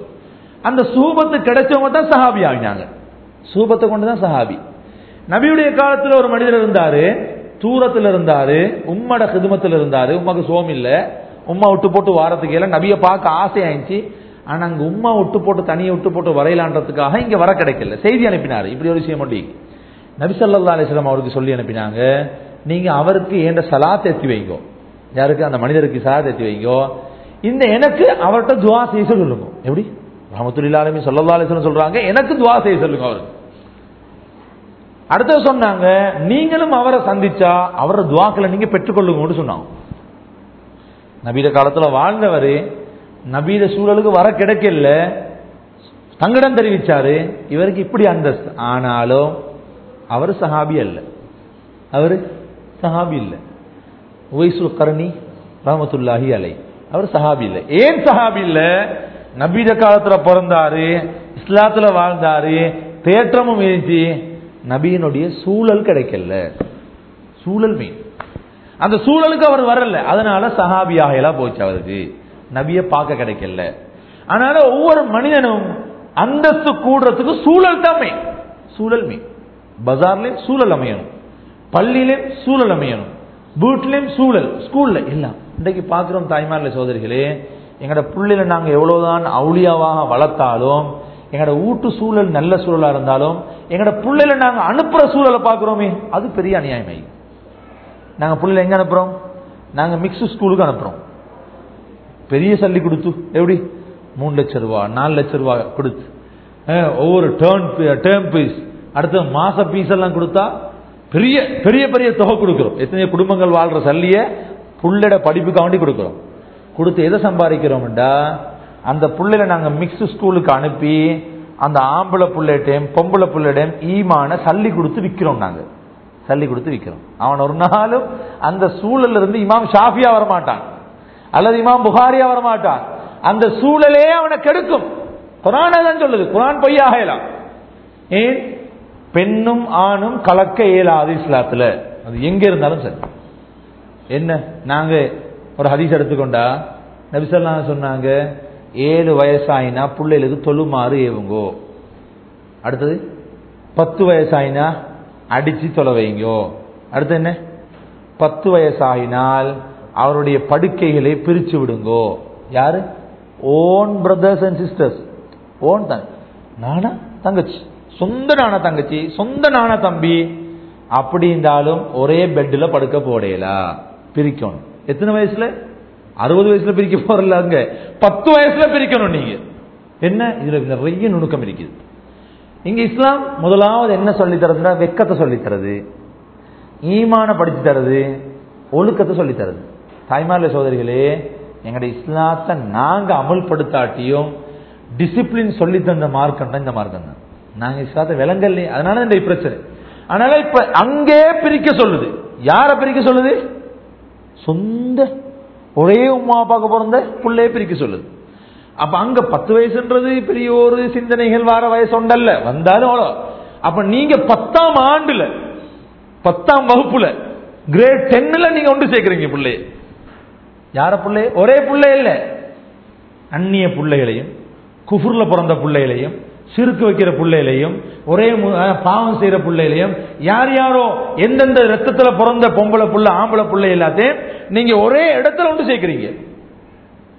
அந்த சூபத்து கிடைச்சவங்க தான் சஹாபி ஆகினாங்க. சூபத்தை கொண்டு தான் சஹாபி. நபியுடைய காலத்தில் ஒரு மனிதர் இருந்தாரு தூரத்தில் இருந்தாரு உம்மட ஹிதுமத்துல இருந்தாரு உமாக்கு சோம் இல்லை உம்மா விட்டு போட்டு வாரத்துக்கு எல்லாம் நபியை பார்க்க ஆசை ஆயிடுச்சு. ஆனா அங்க உம்மா விட்டு போட்டு தனியை விட்டு போட்டு வரையலான்றதுக்காக இங்க வர கிடைக்கல. செய்தி அனுப்பினாரு. இப்படி ஒரு விஷயம் மட்டும் நபி அலிஸ்லாம் அவருக்கு சொல்லி அனுப்பினாங்க நீங்க அவருக்கு ஏண்ட சலாத் எத்தி வைங்கோ? யாருக்கு? அந்த மனிதருக்கு சலாத் எத்தி வைங்கோ? இந்த எனக்கு அவர்கிட்ட துவா செய்ய சொல்லுங்க. எப்படி? ரஹமத்துல்லாஹி அலைஹி அலிஸ்லாம் சொல்றாங்க எனக்கு துவா செய்ய சொல்லுங்க அவருக்கு அடுத்த சொன்னாங்க நீங்களும் அவரை சந்திச்சா அவரோட துவாக்களை நீங்க பெற்றுக்கொள்ளுங்கன்னு சொன்னாங்க. நபீத காலத்துல வாழ்ந்தவர் நபீத சூழலுக்கு வர கிடைக்கல தங்கடம் தெரிவிச்சாரு இவருக்கு இப்படி அந்தஸ்து. ஆனாலும் அவர் சஹாபி அல்ல. அவர் சஹாபி இல்ல. உவைசுல் கரணி ரஹமத்துல்லாஹி அலை. அவர் சஹாபி இல்லை. ஏன் சஹாபி இல்லை? நபீத காலத்துல பிறந்தாரு இஸ்லாத்துல வாழ்ந்தாரு தேற்றமும் இருந்துச்சு நபியினுடைய சூழல் கிடைக்கல. சூழல் மீன். அந்த சூழலுக்கு அவர் வரல. அதனால சஹாபியாக எல்லாம் போச்சு அவருக்கு. நபிய பார்க்க கிடைக்கல. அதனால ஒவ்வொரு மனிதனும் அந்தஸ்து கூடுறதுக்கு சூழல் தான் மீன் சூழல் மீன் பஜார்லயும் சூழல் அமையணும். பள்ளியிலும் சூழல் அமையணும். வீட்லயும் சூழல் ஸ்கூல்ல எல்லாம். இன்றைக்கு பார்க்கிறோம் தாய்மார்ல சோதரிகளே எங்களோட பிள்ளைல நாங்கள் எவ்வளவுதான் அவுளியாவாக வளர்த்தாலும் எங்களோட வீட்டு சூழல் நல்ல சூழலா இருந்தாலும் எங்களோட பிள்ளைல நாங்கள் அனுப்புற சூழலை பார்க்கிறோமே அது பெரிய அநியாயமை நாங்கள் பிள்ளைல எங்க அனுப்புறோம்? நாங்கள் மிக்ஸ் ஸ்கூலுக்கு அனுப்புறோம். பெரிய சல்லி கொடுத்து எப்படி? மூணு லட்சம் ரூபா நாலு லட்சம் ரூபா கொடுத்து. ஒவ்வொரு டேர்ன் டேர்ம் பீஸ் அடுத்த மாச பீஸ் எல்லாம் கொடுத்தா பெரிய பெரிய பெரிய தொகை கொடுக்கிறோம். எத்தனையோ குடும்பங்கள் வாழ்ற சல்லிய புள்ளட படிப்புக்கு வேண்டி கொடுக்கிறோம். கொடுத்து எதை சம்பாதிக்கிறோம்டா? அந்த புள்ளையில நாங்க மிக்ஸ் ஸ்கூலுக்கு அனுப்பி அந்த ஆம்பளை புள்ளைட்டையும் பொம்பளை புள்ளைட்டையும் ஈமான சல்லி கொடுத்து விற்கிறோம் நாங்க. சல்லி கொடுத்து விற்கிறோம் அவன் ஒரு நாளும் அந்த சூழல்ல இருந்து இமாம் ஷாஃபியா வரமாட்டான். அல்லது இமாம் புகாரியா வரமாட்டான். அந்த சூழலே அவனை கெடுக்கும். குரான் தான் சொல்லுது. குரான் பொய்யாகலாம் ஏன்? பெண்ணும் ஆணும் கலக்க இயலாது இஸ்லாத்துல. அது எங்க இருந்தாலும் சரி. என்ன? நாங்க ஒரு ஹதீஸ் எடுத்துக்கொண்டா? நபிசல்லா சொன்னாங்க ஏழு வயசாயினா பிள்ளைகளுக்கு தொழுமாறு ஏவுங்கோ. அடுத்தது பத்து வயசாயினா அடிச்சு தொலை வைங்கோ. அடுத்து என்ன? பத்து வயசாயினால் அவருடைய படுக்கைகளை பிரிச்சு விடுங்கோ. யாரு? Own brothers and sisters own தான் நானா? தங்கச்சி. சொந்த நானா தங்கச்சி சொந்த நானா தம்பி அப்படி இருந்தாலும் ஒரே பெட்ல படுக்க போடையலா பிரிக்கணும். எத்தனை வயசுல? அறுபது வயசுல பிரிக்க போறல அங்க. பத்து வயசுல பிரிக்கணும் நீங்க. என்ன? இதுல நிறைய நுணுக்கம் இருக்குது. இங்க இஸ்லாம் முதலாவது என்ன சொல்லி தரதுன்னா வெக்கத்தை சொல்லி தரது. ஈமான படிச்சு தரது. ஒழுக்கத்தை சொல்லி தரது. தாய்மார்ல சோதரிகளே எங்களுடைய இஸ்லாத்தை நாங்க அமல்படுத்தாட்டியும் டிசிப்ளின் சொல்லி தந்த மார்க்கம் தான் இந்த மார்க்கம் தான் நாங்க இஸ்லாத்தை விளங்கல்லையே அதனால இந்த பிரச்சனை. அதனால இப்ப அங்கே பிரிக்க சொல்லுது. யார பிரிக்க சொல்லுது? சொந்த ஒரே உமா பார்க்க பிறந்த பிள்ளைய பிரிக்க சொல்லுது. அப்ப அங்க பத்து வயசுன்றது பெரிய ஒரு சிந்தனைகள் வார வயசு உண்டல்ல. வந்தாலும் அவ்வளோ அப்ப நீங்க பத்தாம் ஆண்டுல பத்தாம் வகுப்புல கிரேட் டென்னுல நீங்க ஒன்று சேர்க்கிறீங்க பிள்ளைய. யார பிள்ளை ஒரே பிள்ளை இல்ல. அந்நிய பிள்ளைகளையும் குஃபுர்ல பிறந்த பிள்ளைகளையும் சிறுக்கு வைக்கிற பிள்ளையிலையும் ஒரே மு- பாவம் செய்யற பிள்ளையிலையும் யார் யாரோ எந்தெந்த ரத்தத்துல பிறந்த பொம்பளை புள்ள ஆம்பளை புள்ள எல்லாத்தையும் நீங்க ஒரே இடத்துல ஒன்று சேர்க்கிறீங்க.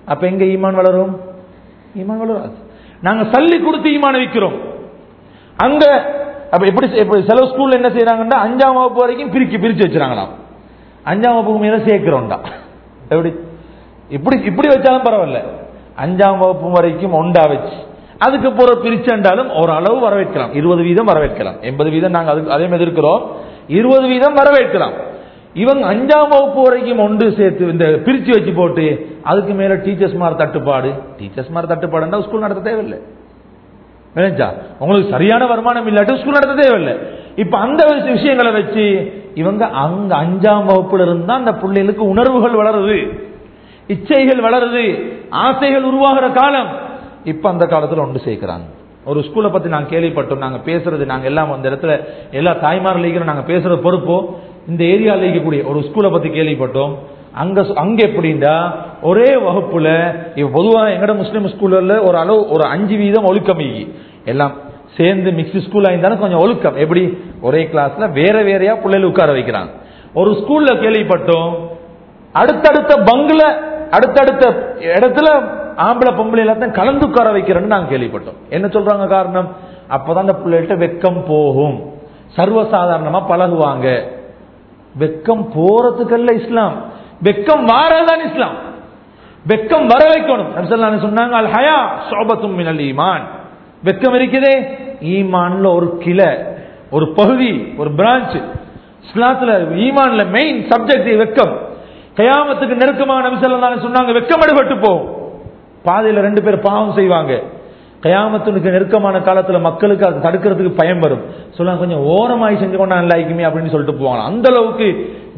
அப்ப எங்க ஈமான் வளரும்? ஈமான் வளராது. நாங்க சல்லி கொடுத்து ஈமான வைக்கிறோம் அங்க அப்ப எப்படி எப்படி சில ஸ்கூல்ல என்ன செய்யறாங்கன்னா அஞ்சாம் வகுப்பு வரைக்கும் பிரிச்சு பிரிச்சு வச்சிருக்காங்களாம். அஞ்சாம் வகுப்புக்கு மேல சேர்க்கிறோம்டா. எப்படி? இப்படி இப்படி வச்சாலும் பரவாயில்ல. அஞ்சாம் வகுப்பு வரைக்கும் ஒண்டா வச்சு. அதுக்கு போற பிரிச்சென்றாலும் ஓரளவு வரவேற்கலாம். இருபது வீதம் வரவேற்கலாம். எண்பது வீதம் நாங்கள் அதுக்கு அதே மாதிரி இருக்கிறோம். இருபது வீதம் வரவேற்கலாம். இவங்க அஞ்சாம் வகுப்பு வரைக்கும் ஒன்று சேர்த்து இந்த பிரிச்சு வச்சு போட்டு அதுக்கு மேல டீச்சர்ஸ் மார் தட்டுப்பாடு. டீச்சர்ஸ் மார் தட்டுப்பாடுன்னா ஸ்கூல் நடத்த தேவையில்லை. விளைஞ்சா உங்களுக்கு சரியான வருமானம் இல்லாட்டி ஸ்கூல் நடத்த தேவையில்லை. இப்ப அந்த விஷயங்களை வச்சு இவங்க அங்க அஞ்சாம் வகுப்புல இருந்தா அந்த பிள்ளைகளுக்கு உணர்வுகள் வளருது. இச்சைகள் வளருது. ஆசைகள் உருவாகிற காலம். இப்ப அந்த காலத்துல ஒன்று சேர்க்கிறாங்க. ஒரு ஸ்கூலை பத்தி நாங்க கேள்விப்பட்டோம். நாங்க பேசுறது நாங்க எல்லாம் அந்த இடத்துல எல்லா தாய்மார் லீக்கிற நாங்க பேசுறது பொறுப்போ இந்த ஏரியாவில் இருக்கக்கூடிய ஒரு ஸ்கூலை பத்தி கேள்விப்பட்டோம். அங்க அங்க எப்படின்னா ஒரே வகுப்புல பொதுவாக பொதுவா எங்கட முஸ்லீம் ஸ்கூல்ல ஒரு அளவு ஒரு அஞ்சு வீதம் ஒழுக்கம் எல்லாம் சேர்ந்து மிக்ஸ் ஸ்கூல் இருந்தாலும் கொஞ்சம் ஒழுக்கம். எப்படி? ஒரே கிளாஸ்ல வேற வேறையா பிள்ளைகள் உட்கார வைக்கிறாங்க. ஒரு ஸ்கூல்ல கேள்விப்பட்டோம். அடுத்தடுத்த பங்குல அடுத்தடுத்த இடத்துல ஆம்பளை பொம்பளை எல்லாத்தையும் கலந்து உட்கார வைக்கிறேன்னு நாங்கள் கேள்விப்பட்டோம். என்ன சொல்றாங்க காரணம்? அப்பதான் அந்த பிள்ளைகிட்ட வெக்கம் போகும். சர்வசாதாரணமா பழகுவாங்க. வெக்கம் போறதுக்கல்ல இஸ்லாம். வெக்கம் வாரதான் இஸ்லாம். வெக்கம் வர வைக்கணும். நபி சொன்னாங்க அல் ஹயா சோபத்தும் மினல் ஈமான். வெக்கம் இருக்குதே? ஈமான்ல ஒரு கிளை ஒரு பகுதி ஒரு பிரான்ச். இஸ்லாத்துல ஈமான்ல மெயின் சப்ஜெக்ட் வெக்கம். கயாமத்துக்கு நெருக்கமான நபி சொன்னாங்க வெக்கம் எடுபட்டு போகும். பாதையில் ரெண்டு பேர் பாவம் செய்வாங்க. கயாமத்துக்கு நெருக்கமான காலத்தில் மக்களுக்கு அது தடுக்கிறதுக்கு பயம் வரும். சொல்லுவாங்க கொஞ்சம் ஓரமாய் செஞ்சு கொண்டா நல்லா இருக்குமே அப்படின்னு சொல்லிட்டு போவாங்க. அந்த அளவுக்கு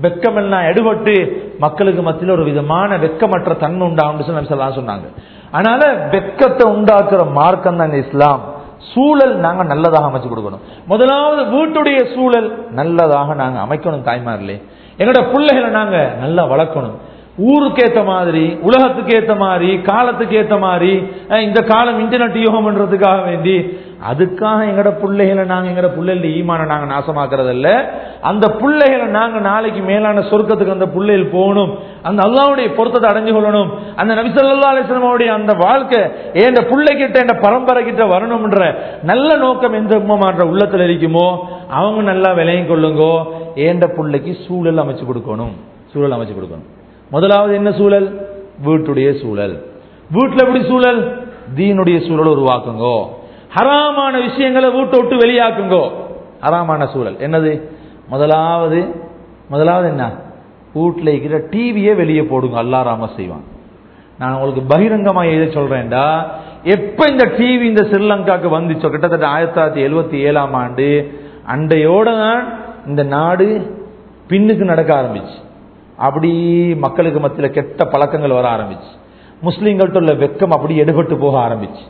வெக்கமெல்லாம் எடுபட்டு மக்களுக்கு மத்தியில் ஒரு விதமான வெக்கமற்ற தன்மை உண்டாகும் சொல்லி நபி சொன்னாங்க. அதனால வெக்கத்தை உண்டாக்குற மார்க்கம் தான் இஸ்லாம். சூழல் நாங்க நல்லதாக அமைச்சு கொடுக்கணும். முதலாவது வீட்டுடைய சூழல் நல்லதாக நாங்க அமைக்கணும் தாய்மார்களே. எங்களோட பிள்ளைகளை நாங்க நல்லா வளர்க்கணும். ஊருக்கு ஏத்த மாதிரி உலகத்துக்கு ஏத்த மாதிரி காலத்துக்கு ஏத்த மாதிரி இந்த காலம் இன்டர்நெட் யுகம்ன்றதுக்காக வேண்டி அதுக்காக எங்கட பிள்ளைகளை நாங்க எங்கட பிள்ளைகள ஈமான நாங்க நாசமாக்குறது இல்ல அந்த பிள்ளைகளை நாங்க நாளைக்கு மேலான சொர்க்கத்துக்கு அந்த பிள்ளைகள் போகணும். அந்த அல்லாவுடைய பொருத்தத்தை அடைஞ்சு கொள்ளணும். அந்த நபிசல்லா ஸல்லல்லாஹு அந்த வாழ்க்கை என் பிள்ளை கிட்ட என் பரம்பரை கிட்ட வரணும்ன்ற நல்ல நோக்கம் எந்த உம்மமான்ற உள்ளத்துல இருக்குமோ அவங்க நல்லா விலையும் கொள்ளுங்கோ. ஏண்ட பிள்ளைக்கு சூழல் அமைச்சு கொடுக்கணும்? சூழல் அமைச்சு கொடுக்கணும். முதலாவது என்ன சூழல்? வீட்டுடைய சூழல். வீட்டுல எப்படி சூழல்? தீனுடைய சூழல் உருவாக்குங்கோ. ஹராமான விஷயங்களை வீட்டை விட்டு வெளியாக்குங்கோ. ஹராமான சூழல். என்னது? முதலாவது முதலாவது என்ன? வீட்டில் இருக்கிற டிவியே வெளியே போடுங்க. அல்லாராம செய்வான் நான் உங்களுக்கு பகிரங்கமாக எதை சொல்றேன்டா. எப்ப இந்த டிவி இந்த ஸ்ரீலங்காக்கு வந்துச்சோ? கிட்டத்தட்ட ஆயிரத்தி தொள்ளாயிரத்தி எழுபத்தி ஏழாம் ஆண்டு அண்டையோட தான் இந்த நாடு பின்னுக்கு நடக்க ஆரம்பிச்சு. அப்படி மக்களுக்கு மத்தியில் கெட்ட பழக்கங்கள் வர ஆரம்பிச்சு. முஸ்லீம்கள்ட்ட உள்ள வெக்கம் அப்படி எடுபட்டு போக ஆரம்பிச்சு.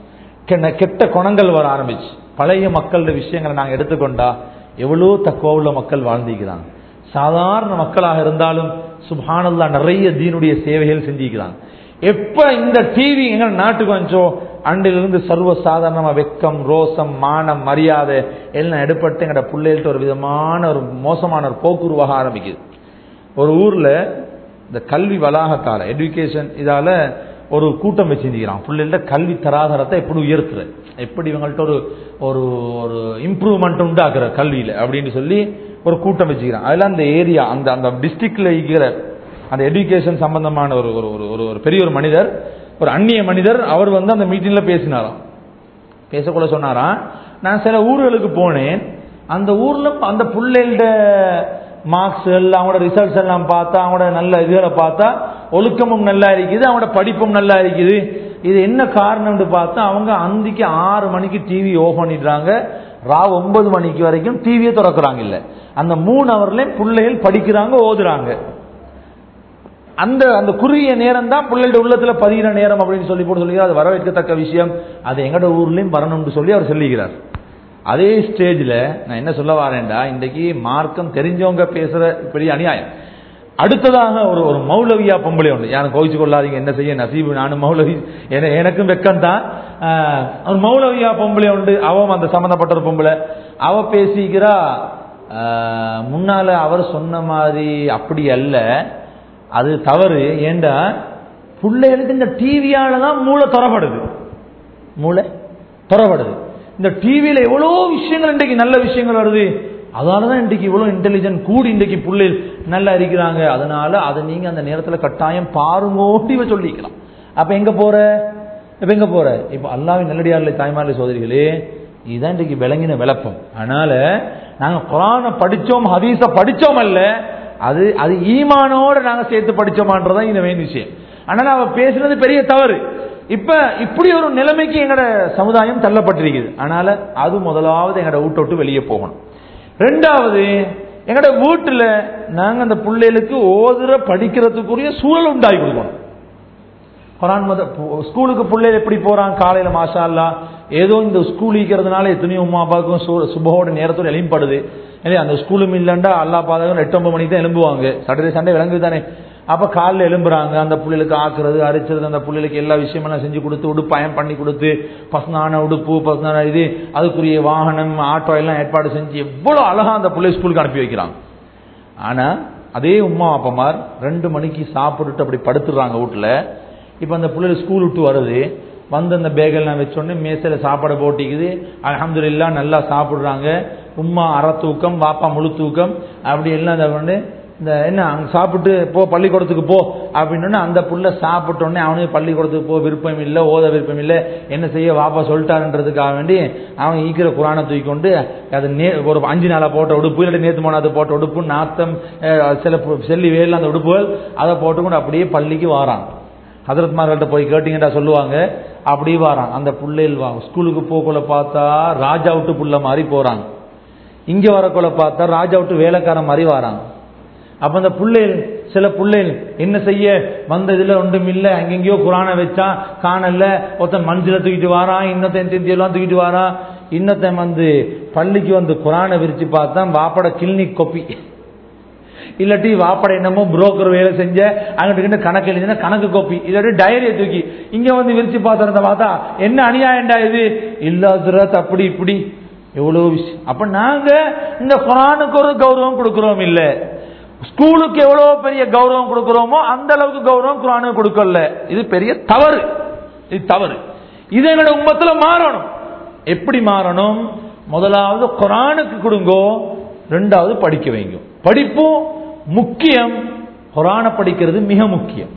கெ- கெட்ட குணங்கள் வர ஆரம்பிச்சு. பழைய மக்களோட விஷயங்களை நாங்கள் எடுத்துக்கொண்டா எவ்வளோ தக்குவ மக்கள் வாழ்ந்திருக்கிறாங்க. சாதாரண மக்களாக இருந்தாலும் சுபானல்லா நிறைய தீனுடைய சேவைகள் செஞ்சிக்கிறாங்க எப்ப இந்த டிவி எங்க நாட்டுக்கு வந்துச்சோ அண்டிலிருந்து சர்வ சாதாரணமா வெக்கம் ரோசம் மானம் மரியாதை எல்லாம் எடுப்பட்டு எங்கட பிள்ளைகள்ட்ட ஒரு விதமான ஒரு மோசமான ஒரு போக்கு உருவாக ஆரம்பிக்குது. ஒரு ஊரில் இந்த கல்வி வளாகத்தால் எஜுகேஷன் இதால் ஒரு கூட்டம் வச்சிருக்கிறான். பிள்ளைகள கல்வி தராதரத்தை எப்படி உயர்த்துற? எப்படி இவங்கள்ட்ட ஒரு ஒரு ஒரு இம்ப்ரூவ்மெண்ட் உண்டாக்குற கல்வியில் அப்படின்னு சொல்லி ஒரு கூட்டம் வச்சுக்கிறான் அதில் அந்த ஏரியா அந்த அந்த டிஸ்ட்ரிக்டில் இருக்கிற அந்த எஜுகேஷன் சம்பந்தமான ஒரு ஒரு ஒரு- ஒரு ஒரு பெரிய ஒரு மனிதர் ஒரு அந்நிய மனிதர் அவர் வந்து அந்த மீட்டிங்கில் பேசினாராம். பேசக்குள்ள சொன்னாராம் நான் சில ஊர்களுக்கு போனேன். அந்த ஊரில் அந்த பிள்ளைகளோட மார்க்ஸ் எல்லாம் அவங்களோட ரிசல்ட்ஸ் எல்லாம் பார்த்தா அவங்களோட நல்ல இதுகளை பார்த்தா ஒழுக்கமும் நல்லா இருக்குது அவங்களோட படிப்பும் நல்லா இருக்குது. இது என்ன காரணம்னு பார்த்தா அவங்க அந்திக்கு ஆறு மணிக்கு டிவி ஓஃப் பண்ணிடுறாங்க. ரா ஒன்பது மணிக்கு வரைக்கும் டிவியை திறக்கிறாங்க இல்லை. அந்த மூணு அவர்லேயும் பிள்ளைகள் படிக்கிறாங்க ஓதுறாங்க. அந்த அந்த குறுகிய நேரம் தான் பிள்ளைகளோட உள்ளத்துல பதிகிற நேரம் அப்படின்னு சொல்லி போட்டு சொல்லுகிறார் அது வரவேற்கத்தக்க விஷயம். அது எங்கட ஊர்லயும் வரணும்னு சொல்லி அவர் சொல்லுகிறார் அதே ஸ்டேஜில் நான் என்ன சொல்ல வரேன்டா இன்றைக்கு மார்க்கம் தெரிஞ்சவங்க பேசுற பெரிய அநியாயம். அடுத்ததாக ஒரு ஒரு மௌலவியா பொம்பளை உண்டு. யாரும் கோவிச்சு கொள்ளாதீங்க என்ன செய்ய நசீபு நானும் மௌலவி. என- எனக்கும் வெக்கம் தான். ஒரு மௌலவியா பொம்பளை உண்டு. அவன் அந்த சம்மந்தப்பட்ட ஒரு பொம்பளை. அவ பேசிக்கிறா முன்னால் முன்னால அவர் சொன்ன மாதிரி அப்படி அல்ல. அது தவறு. ஏண்டா? பிள்ளைகளுக்கு இந்த டிவியால தான் மூளை தொறப்படுது. மூளை தொறப்படுது. இந்த டிவியில எவ்வளோ விஷயங்கள் இன்றைக்கு நல்ல விஷயங்கள் வருது? அதனால தான் இன்றைக்கு இவ்வளோ இன்டெலிஜென்ட் கூடி இன்றைக்கு பிள்ளைகள் நல்லா இருக்கிறாங்க. அதனால அதை நீங்க அந்த நேரத்தில் கட்டாயம் பாருங்கோட்டி இவ சொல்லிக்கலாம் அப்ப எங்க போற? இப்ப எங்க போற? இப்ப அல்லாவின் நல்லடியார்ல தாய்மார்ல சோதரிகளே இதுதான் இன்றைக்கு விளங்கின விளப்பம். அதனால நாங்க குரானை படிச்சோம் ஹதீஸை படிச்சோம் அல்ல. அது அது ஈமானோட நாங்க சேர்த்து படிச்சோமான்றதான் இந்த மெயின் விஷயம். அதனால அவ பேசுனது பெரிய தவறு. இப்ப இப்படி ஒரு நிலைமைக்கு எங்கட சமுதாயம் தள்ளப்பட்டிருக்குது. அதனால அது முதலாவது எங்கட வீட்டை விட்டு வெளியே போகணும். ரெண்டாவது எங்கட வீட்டுல நாங்க அந்த பிள்ளைகளுக்கு ஓதுற படிக்கிறதுக்குரிய சூழல் உண்டாகி கொடுக்கணும். குரான் மத ஸ்கூலுக்கு பிள்ளைகள் எப்படி போறான் காலையில மாஷா அல்லா ஏதோ இந்த ஸ்கூல் ஈக்கிறதுனால எத்தனையோ உமா அப்பாவுக்கும் சுபகோட நேரத்தோடு நேரத்தோட இல்லையா? அந்த ஸ்கூலும் இல்லைண்டா அல்லா பாதகம் எட்டு ஒன்பது மணிக்கு தான் எழும்புவாங்க. சாட்டர்டே சண்டே விளங்குது தானே அப்ப காலைல எழும்புறாங்க. அந்த பிள்ளைகளுக்கு ஆக்குறது அரிச்சது அந்த பிள்ளைகளுக்கு எல்லா விஷயமெல்லாம் செஞ்சு கொடுத்து உடுப்பாயம் பண்ணி கொடுத்து பசனான உடுப்பு பசனான இது அதுக்குரிய வாகனம் ஆட்டோ எல்லாம் ஏற்பாடு செஞ்சு எவ்வளோ அழகா அந்த பிள்ளை ஸ்கூலுக்கு அனுப்பி வைக்கிறாங்க ஆனா அதே உமா அப்பமார் ரெண்டு மணிக்கு சாப்பிட்டுட்டு அப்படி படுத்துடுறாங்க வீட்டில். இப்போ அந்த பிள்ளைகள் ஸ்கூல் விட்டு வருது. வந்து அந்த பேகெல்லாம் வச்சோடனே மேசையில் சாப்பாடு போட்டிக்குது. அல்ஹம்துலில்லாஹ் நல்லா சாப்பிட்றாங்க. உம்மா அற தூக்கம் வாப்பா முழு தூக்கம் அப்படி எல்லாம் இதை பண்ணி இந்த என்ன அங்கே சாப்பிட்டு போ பள்ளிக்கூடத்துக்கு போ அப்படின்னு அந்த புள்ள சாப்பிட்டோன்னே அவனுக்கு பள்ளிக்கூடத்துக்கு போ விருப்பம் இல்லை ஓத விருப்பம் இல்லை என்ன செய்ய வாப்பா சொல்லிட்டாருன்றதுக்காக வேண்டி அவன் ஈக்கிற குரானை தூக்கி கொண்டு அது நே ஒரு அஞ்சு நாளாக போட்ட உடுப்பு இல்லை நேற்று நேத்து அதை போட்ட உடுப்பு நாத்தம் சில செல்லி வேல் அந்த உடுப்புகள் அதை போட்டுக்கொண்டு அப்படியே பள்ளிக்கு வாரான். ஹதரத்மார்கள்ட்ட போய் கேட்டீங்கடா சொல்லுவாங்க அப்படியே வாரான். அந்த பிள்ளைகள் வா ஸ்கூலுக்கு போக்குள்ள பார்த்தா ராஜா விட்டு புள்ள மாதிரி போறாங்க. இங்க வரக்குள்ள பார்த்தா ராஜா விட்டு வேலைக்காரன் மாதிரி வராங்க அப்ப அந்த புள்ளைகள் சில புள்ளைகள் என்ன செய்ய? வந்த இதில் ஒன்றும் இல்லை. அங்கெங்கயோ குரானை வச்சா காணல ஒருத்தன் மஞ்சளை தூக்கிட்டு வாரான் இன்னொத்தன் திந்தியெல்லாம் தூக்கிட்டு வாரான் இன்னொத்தன் வந்து பள்ளிக்கு வந்து குரானை விரிச்சு பார்த்தா வாப்பட கிளினிக் கொப்பி. இல்லாட்டி வாப்பட என்னமோ புரோக்கர் வேலை செஞ்ச அங்கிட்டு கணக்கு எழுதின கணக்கு கோப்பி. இல்லாட்டி டைரியை தூக்கி. இங்க வந்து விரிச்சு பார்த்துறத பார்த்தா என்ன அநியாயம்டா இது? இல்லாத அப்படி இப்படி. எவ்வளவு விஷயம். அப்ப நாங்க இந்த குரானுக்கு ஒரு கௌரவம் கொடுக்கிறோம் இல்லை. ஸ்கூலுக்கு எவ்வளவு பெரிய கௌரவம் கொடுக்கிறோமோ அந்த அளவுக்கு கௌரவம் குரானு கொடுக்கல. இது பெரிய தவறு. இது தவறு. இது எங்களோட உம்மத்துல மாறணும். எப்படி மாறணும்? முதலாவது குரானுக்கு கொடுங்கோ. ரெண்டாவது படிக்க வைங்க. படிப்பும் முக்கியம். குரானை படிக்கிறது மிக முக்கியம்.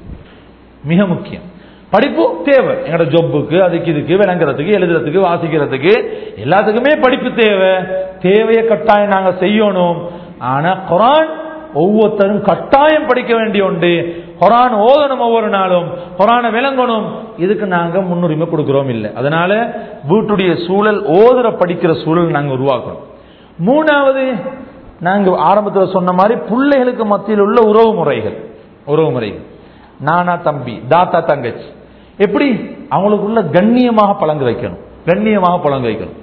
மிக முக்கியம். படிப்பு தேவை. எங்களோட ஜொப்புக்கு அதுக்கு இதுக்கு விளங்குறதுக்கு எழுதுறதுக்கு வாசிக்கிறதுக்கு எல்லாத்துக்குமே படிப்பு தேவை. தேவையை கட்டாயம் நாங்கள் செய்யணும். ஆனா குரான் ஒவ்வொருத்தரும் கட்டாயம் படிக்க வேண்டிய உண்டு குரான் ஓதணும் ஒவ்வொரு நாளும். குரானை விளங்கணும். இதுக்கு நாங்க முன்னுரிமை கொடுக்கிறோம் இல்லை. அதனால வீட்டுடைய சூழல் ஓதுற படிக்கிற சூழல் நாங்க உருவாக்கணும். மூணாவது நாங்க ஆரம்பத்தில் சொன்ன மாதிரி பிள்ளைகளுக்கு மத்தியில் உள்ள உறவு முறைகள். உறவு முறைகள். நானா தம்பி தாத்தா தங்கச்சி. எப்படி? அவங்களுக்குள்ள கண்ணியமாக பழங்கு வைக்கணும். கண்ணியமாக பழங்கு வைக்கணும்.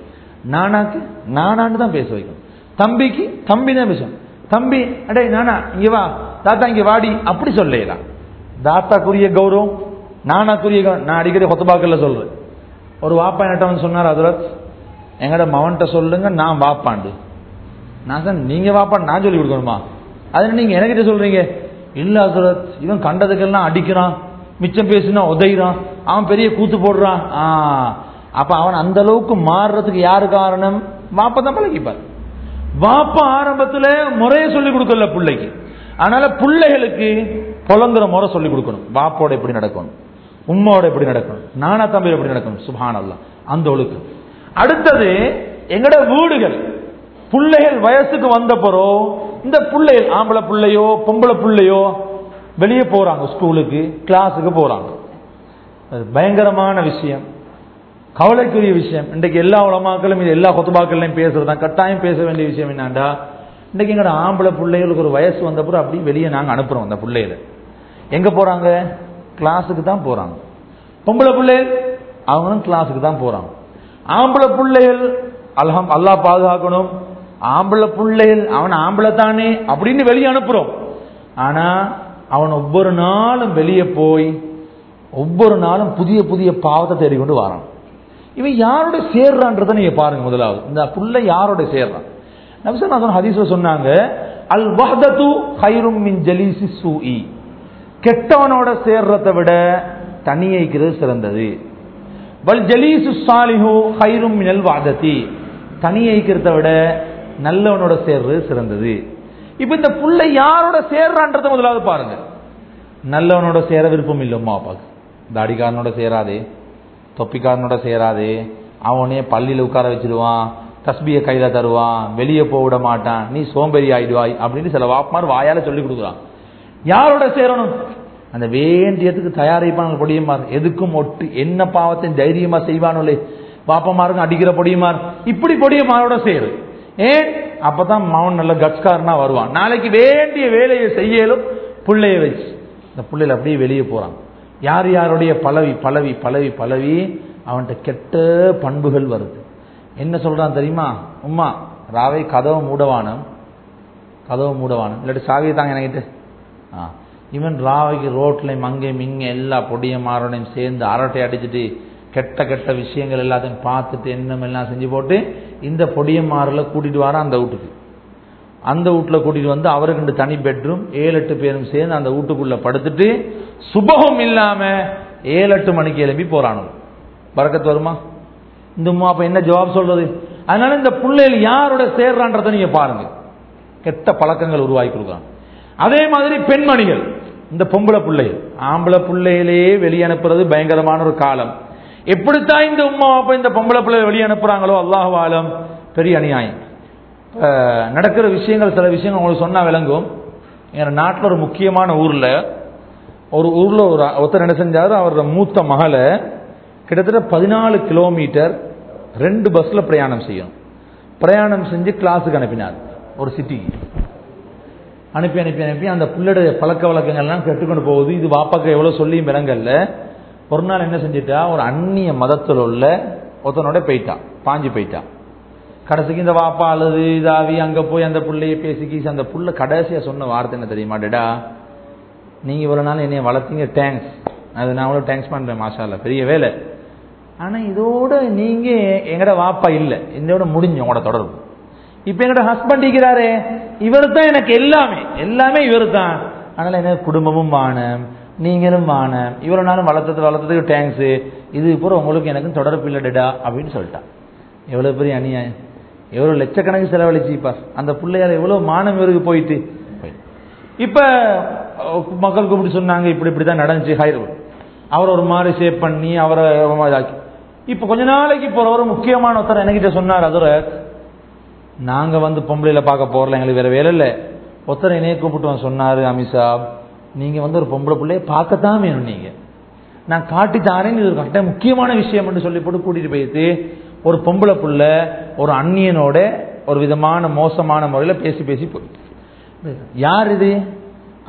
நானாக்கு நானான்னு தான் பேச வைக்கணும். தம்பிக்கு தம்பி தான் பேசணும். தம்பி அடே நானா இங்க வா தாத்தா இங்க வாடி அப்படி சொல்லலாம் தாத்தாக்குரிய கௌரவம் நானாக்குரிய நான் அடிக்கடி கொத்தபாக்கல்ல சொல்றேன். ஒரு வாப்பா என்கிட்ட சொன்னார் அதுரத் எங்கட மவன்கிட்ட சொல்லுங்க நான் வாப்பாண்டு. நான் சார் நீங்க வாப்பான்னு நான் சொல்லி கொடுக்கணுமா? அது நீங்க எனக்கிட்ட சொல்றீங்க? இல்ல அதுரத் இவன் கண்டதுக்கெல்லாம் அடிக்கிறான் மிச்சம் பேசினா உதைகிறான் அவன் பெரிய கூத்து போடுறான். ஆ அப்ப அவன் அந்த அளவுக்கு மாறுறதுக்கு யாரு காரணம்? வாப்பா தான் பழகிப்பார். வாப்பா ஆரம்பத்தில் முறையை சொல்லி கொடுக்கல பிள்ளைக்கு. அதனால பிள்ளைகளுக்கு புலங்குற முறை சொல்லி கொடுக்கணும். வாப்போட எப்படி நடக்கணும்? உம்மாவோட எப்படி நடக்கணும்? நானா தம்பி எப்படி நடக்கணும்? சுபான் அந்த ஒழுக்கம். அடுத்தது எங்கட வீடுகள். பிள்ளைகள் வயசுக்கு வந்த பிறகு இந்த பிள்ளைகள் ஆம்பளை பிள்ளையோ பொம்பளை பிள்ளையோ வெளியே போறாங்க ஸ்கூலுக்கு கிளாஸுக்கு போறாங்க. அது பயங்கரமான விஷயம். கவலைக்குரிய விஷயம். இன்றைக்கு எல்லா உலமாக்களும் இது எல்லா கொத்துபாக்கள்லையும் பேசுறது தான். கட்டாயம் பேச வேண்டிய விஷயம் என்னண்டா? இன்றைக்கு எங்களோட ஆம்பளை பிள்ளைகளுக்கு ஒரு வயசு வந்தப்பறம் அப்படி வெளியே நாங்கள் அனுப்புகிறோம் அந்த பிள்ளைகளை. எங்கே போகிறாங்க கிளாஸுக்கு தான் போகிறாங்க பொம்பளை பிள்ளைகள் அவங்களும் கிளாஸுக்கு தான் போகிறாங்க ஆம்பளை பிள்ளைகள் அல்ஹம் அல்லா பாதுகாக்கணும். ஆம்பளை பிள்ளைகள் அவன் ஆம்பளை தானே அப்படின்னு வெளியே அனுப்புகிறோம் ஆனால் அவன் ஒவ்வொரு நாளும் வெளியே போய் ஒவ்வொரு நாளும் புதிய புதிய பாவத்தை தேடிக்கொண்டு வரான். இவன் யாரோட சேர்றான்றத நீங்க பாருங்க முதலாவது. இந்த புள்ள யாரோட சேர்றான் நபிசன் ஹதீஸ்ல சொன்னாங்க அல் வஹதத்து ஹைரும் மின் ஜலீசி சூஇ. கெட்டவனோட சேர்றத விட தனியைக்கிறது சிறந்தது. வல் ஜலீசு சாலிஹு ஹைரும் மினல் வாதத்தி தனியைக்கிறத விட நல்லவனோட சேர்றது சிறந்தது. இப்ப இந்த புள்ள யாரோட சேர்றான்றத முதலாவது பாருங்க. நல்லவனோட சேர விருப்பம் இல்லம்மா அம்மா தாடிக்காரனோட சேராதே. தொப்பிக்காரனோட சேராது. அவனே பள்ளியில் உட்கார வச்சிருவான். தஸ்பியை கையில் தருவான். வெளியே போக விட மாட்டான். நீ சோம்பேறி ஆயிடுவாய் அப்படின்னு சில வாப்பமார் வாயால சொல்லி கொடுக்குறான். யாரோட சேரணும்? அந்த வேண்டியதுக்கு தயாரிப்பான பொடியமார் எதுக்கும் ஒட்டு என்ன பாவத்தையும் தைரியமா செய்வானுலே. பாப்பமாருங்க அடிக்கிற பொடியமார் இப்படி பொடியமாரோட சேரு. ஏன் அப்பதான் மவன் நல்ல கட்ஸ்காரனா வருவான். நாளைக்கு வேண்டிய வேலையை செய்யலும் பிள்ளைய வச்சு. இந்த பிள்ளைகள் அப்படியே வெளியே போறான். யார் யாருடைய பலவி பலவி பலவி பலவி அவன்கிட்ட கெட்ட பண்புகள் வருது. என்ன சொல்றான் தெரியுமா? உம்மா ராவை கதவை மூடவானம் கதவை மூடவானம். இல்லாட்டி சாவியை தாங்க என்கிட்ட. ஆ இவன் ராவைக்கு ரோட்ல மங்கே மிங்க எல்லா பொடிய மாறனையும் சேர்ந்து அரட்டை அடிச்சுட்டு கெட்ட கெட்ட விஷயங்கள் எல்லாத்தையும் பார்த்துட்டு என்னமெல்லாம் செஞ்சு போட்டு இந்த பொடிய மாறல கூட்டிட்டு வரான் அந்த வீட்டுக்கு. அந்த வீட்டில் கூட்டிட்டு வந்து அவருக்கு தனி பெட்ரூம் ஏழு எட்டு பேரும் சேர்ந்து அந்த வீட்டுக்குள்ள படுத்துட்டு சுபகம் இல்லாம ஏழு எட்டு மணிக்கு எழுப்பி போறானு பறக்கத்து வருமா? இந்த உமா அப்ப என்ன ஜவாப் சொல்றது? அதனால இந்த பிள்ளைகள் யாரோட சேர்றான்றதை நீங்க பாருங்க. கெட்ட பழக்கங்கள் உருவாக்கி கொடுக்குறாங்க. அதே மாதிரி பெண்மணிகள் இந்த பொம்பளை பிள்ளைகள் ஆம்பளை பிள்ளையிலேயே வெளியனுப்புறது பயங்கரமான ஒரு காலம். எப்படித்தான் இந்த உமா அப்ப இந்த பொம்பளை பிள்ளை வெளியே அனுப்புறாங்களோ அல்லாஹ் பெரிய அநியாயம். நடக்கிற விஷயங்கள் சில விஷயங்கள் உங்களுக்கு சொன்னால் விளங்கும். எங்கள் நாட்டில் ஒரு முக்கியமான ஊரில் ஒரு ஊரில் ஒரு ஒருத்தர் என்ன செஞ்சார்? அவரோட மூத்த மகளை கிட்டத்தட்ட பதினாலு கிலோமீட்டர் ரெண்டு பஸ்ஸில் பிரயாணம் செய்யணும். பிரயாணம் செஞ்சு கிளாஸுக்கு அனுப்பினார் ஒரு சிட்டிக்கு அனுப்பி அனுப்பி அனுப்பி அந்த பிள்ளைடைய பழக்க வழக்கங்கள்லாம் கெட்டுக்கொண்டு போகுது. இது வாப்பாக்கு எவ்வளோ சொல்லியும் விலங்கல்ல ஒரு நாள் என்ன செஞ்சிட்டா? ஒரு அந்நிய மதத்தில் உள்ள ஒருத்தனோட போயிட்டான் பாஞ்சு போயிட்டான் கடைசிக்கு இந்த வாப்பா அழுது இதாவி அங்க போய் அந்த பிள்ளைய பேசி அந்த புள்ள கடைசியா சொன்ன வார்த்தை என்ன தெரியுமா? டேடா நீங்க இவ்வளவு நாள் என்னைய வளர்த்தீங்க தேங்க்ஸ் அது நான் அவ்வளவு தேங்க்ஸ் பண்றேன் மாஷால பெரிய வேலை. ஆனா இதோட நீங்க எங்கட வாப்பா இல்ல. இதோட முடிஞ்சு உங்களோட தொடர்பு இப்ப எங்கட ஹஸ்பண்ட் இருக்கிறாரே இவர் தான் எனக்கு எல்லாமே. எல்லாமே இவர் தான் அதனால எனக்கு குடும்பமும் வானம் நீங்களும் வானம் இவ்வளவு நாளும் வளர்த்தது வளர்த்ததுக்கு தேங்க்ஸு இது பூரா உங்களுக்கு எனக்கும் தொடர்பு இல்லை டேடா அப்படின்னு சொல்லிட்டான். எவ்வளவு பெரிய அநியாயம். எவ்வளோ லட்சக்கணக்கு செலவழிச்சு செலவழிச்சுப்பார் அந்த பிள்ளையார் எவ்வளோ மானம் இவருக்கு போயிட்டு. இப்போ மக்கள் கூப்பிட்டு சொன்னாங்க இப்படி இப்படி தான் நடந்துச்சு ஹைர் அவர் ஒரு மாதிரி சேவ் பண்ணி அவரை இதாக்கி இப்போ கொஞ்ச நாளைக்கு இப்போ ஒரு முக்கியமான ஒருத்தர் என்கிட்ட சொன்னார் அதோட நாங்கள் வந்து பொம்பளையில் பார்க்க போகிறல எங்களுக்கு வேற வேலை இல்லை. ஒருத்தர் என்னைய கூப்பிட்டு சொன்னார் அமித்ஷா நீங்கள் வந்து ஒரு பொம்பளை பிள்ளைய பார்க்கத்தான் வேணும் நீங்கள் நான் காட்டித்தாரேன்னு இது ஒரு கட்ட முக்கியமான விஷயம் சொல்லி போட்டு கூட்டிகிட்டு போயிட்டு ஒரு பொம்பளை புள்ள ஒரு அந்நியனோட ஒரு விதமான மோசமான முறையில் பேசி பேசி யார் இது?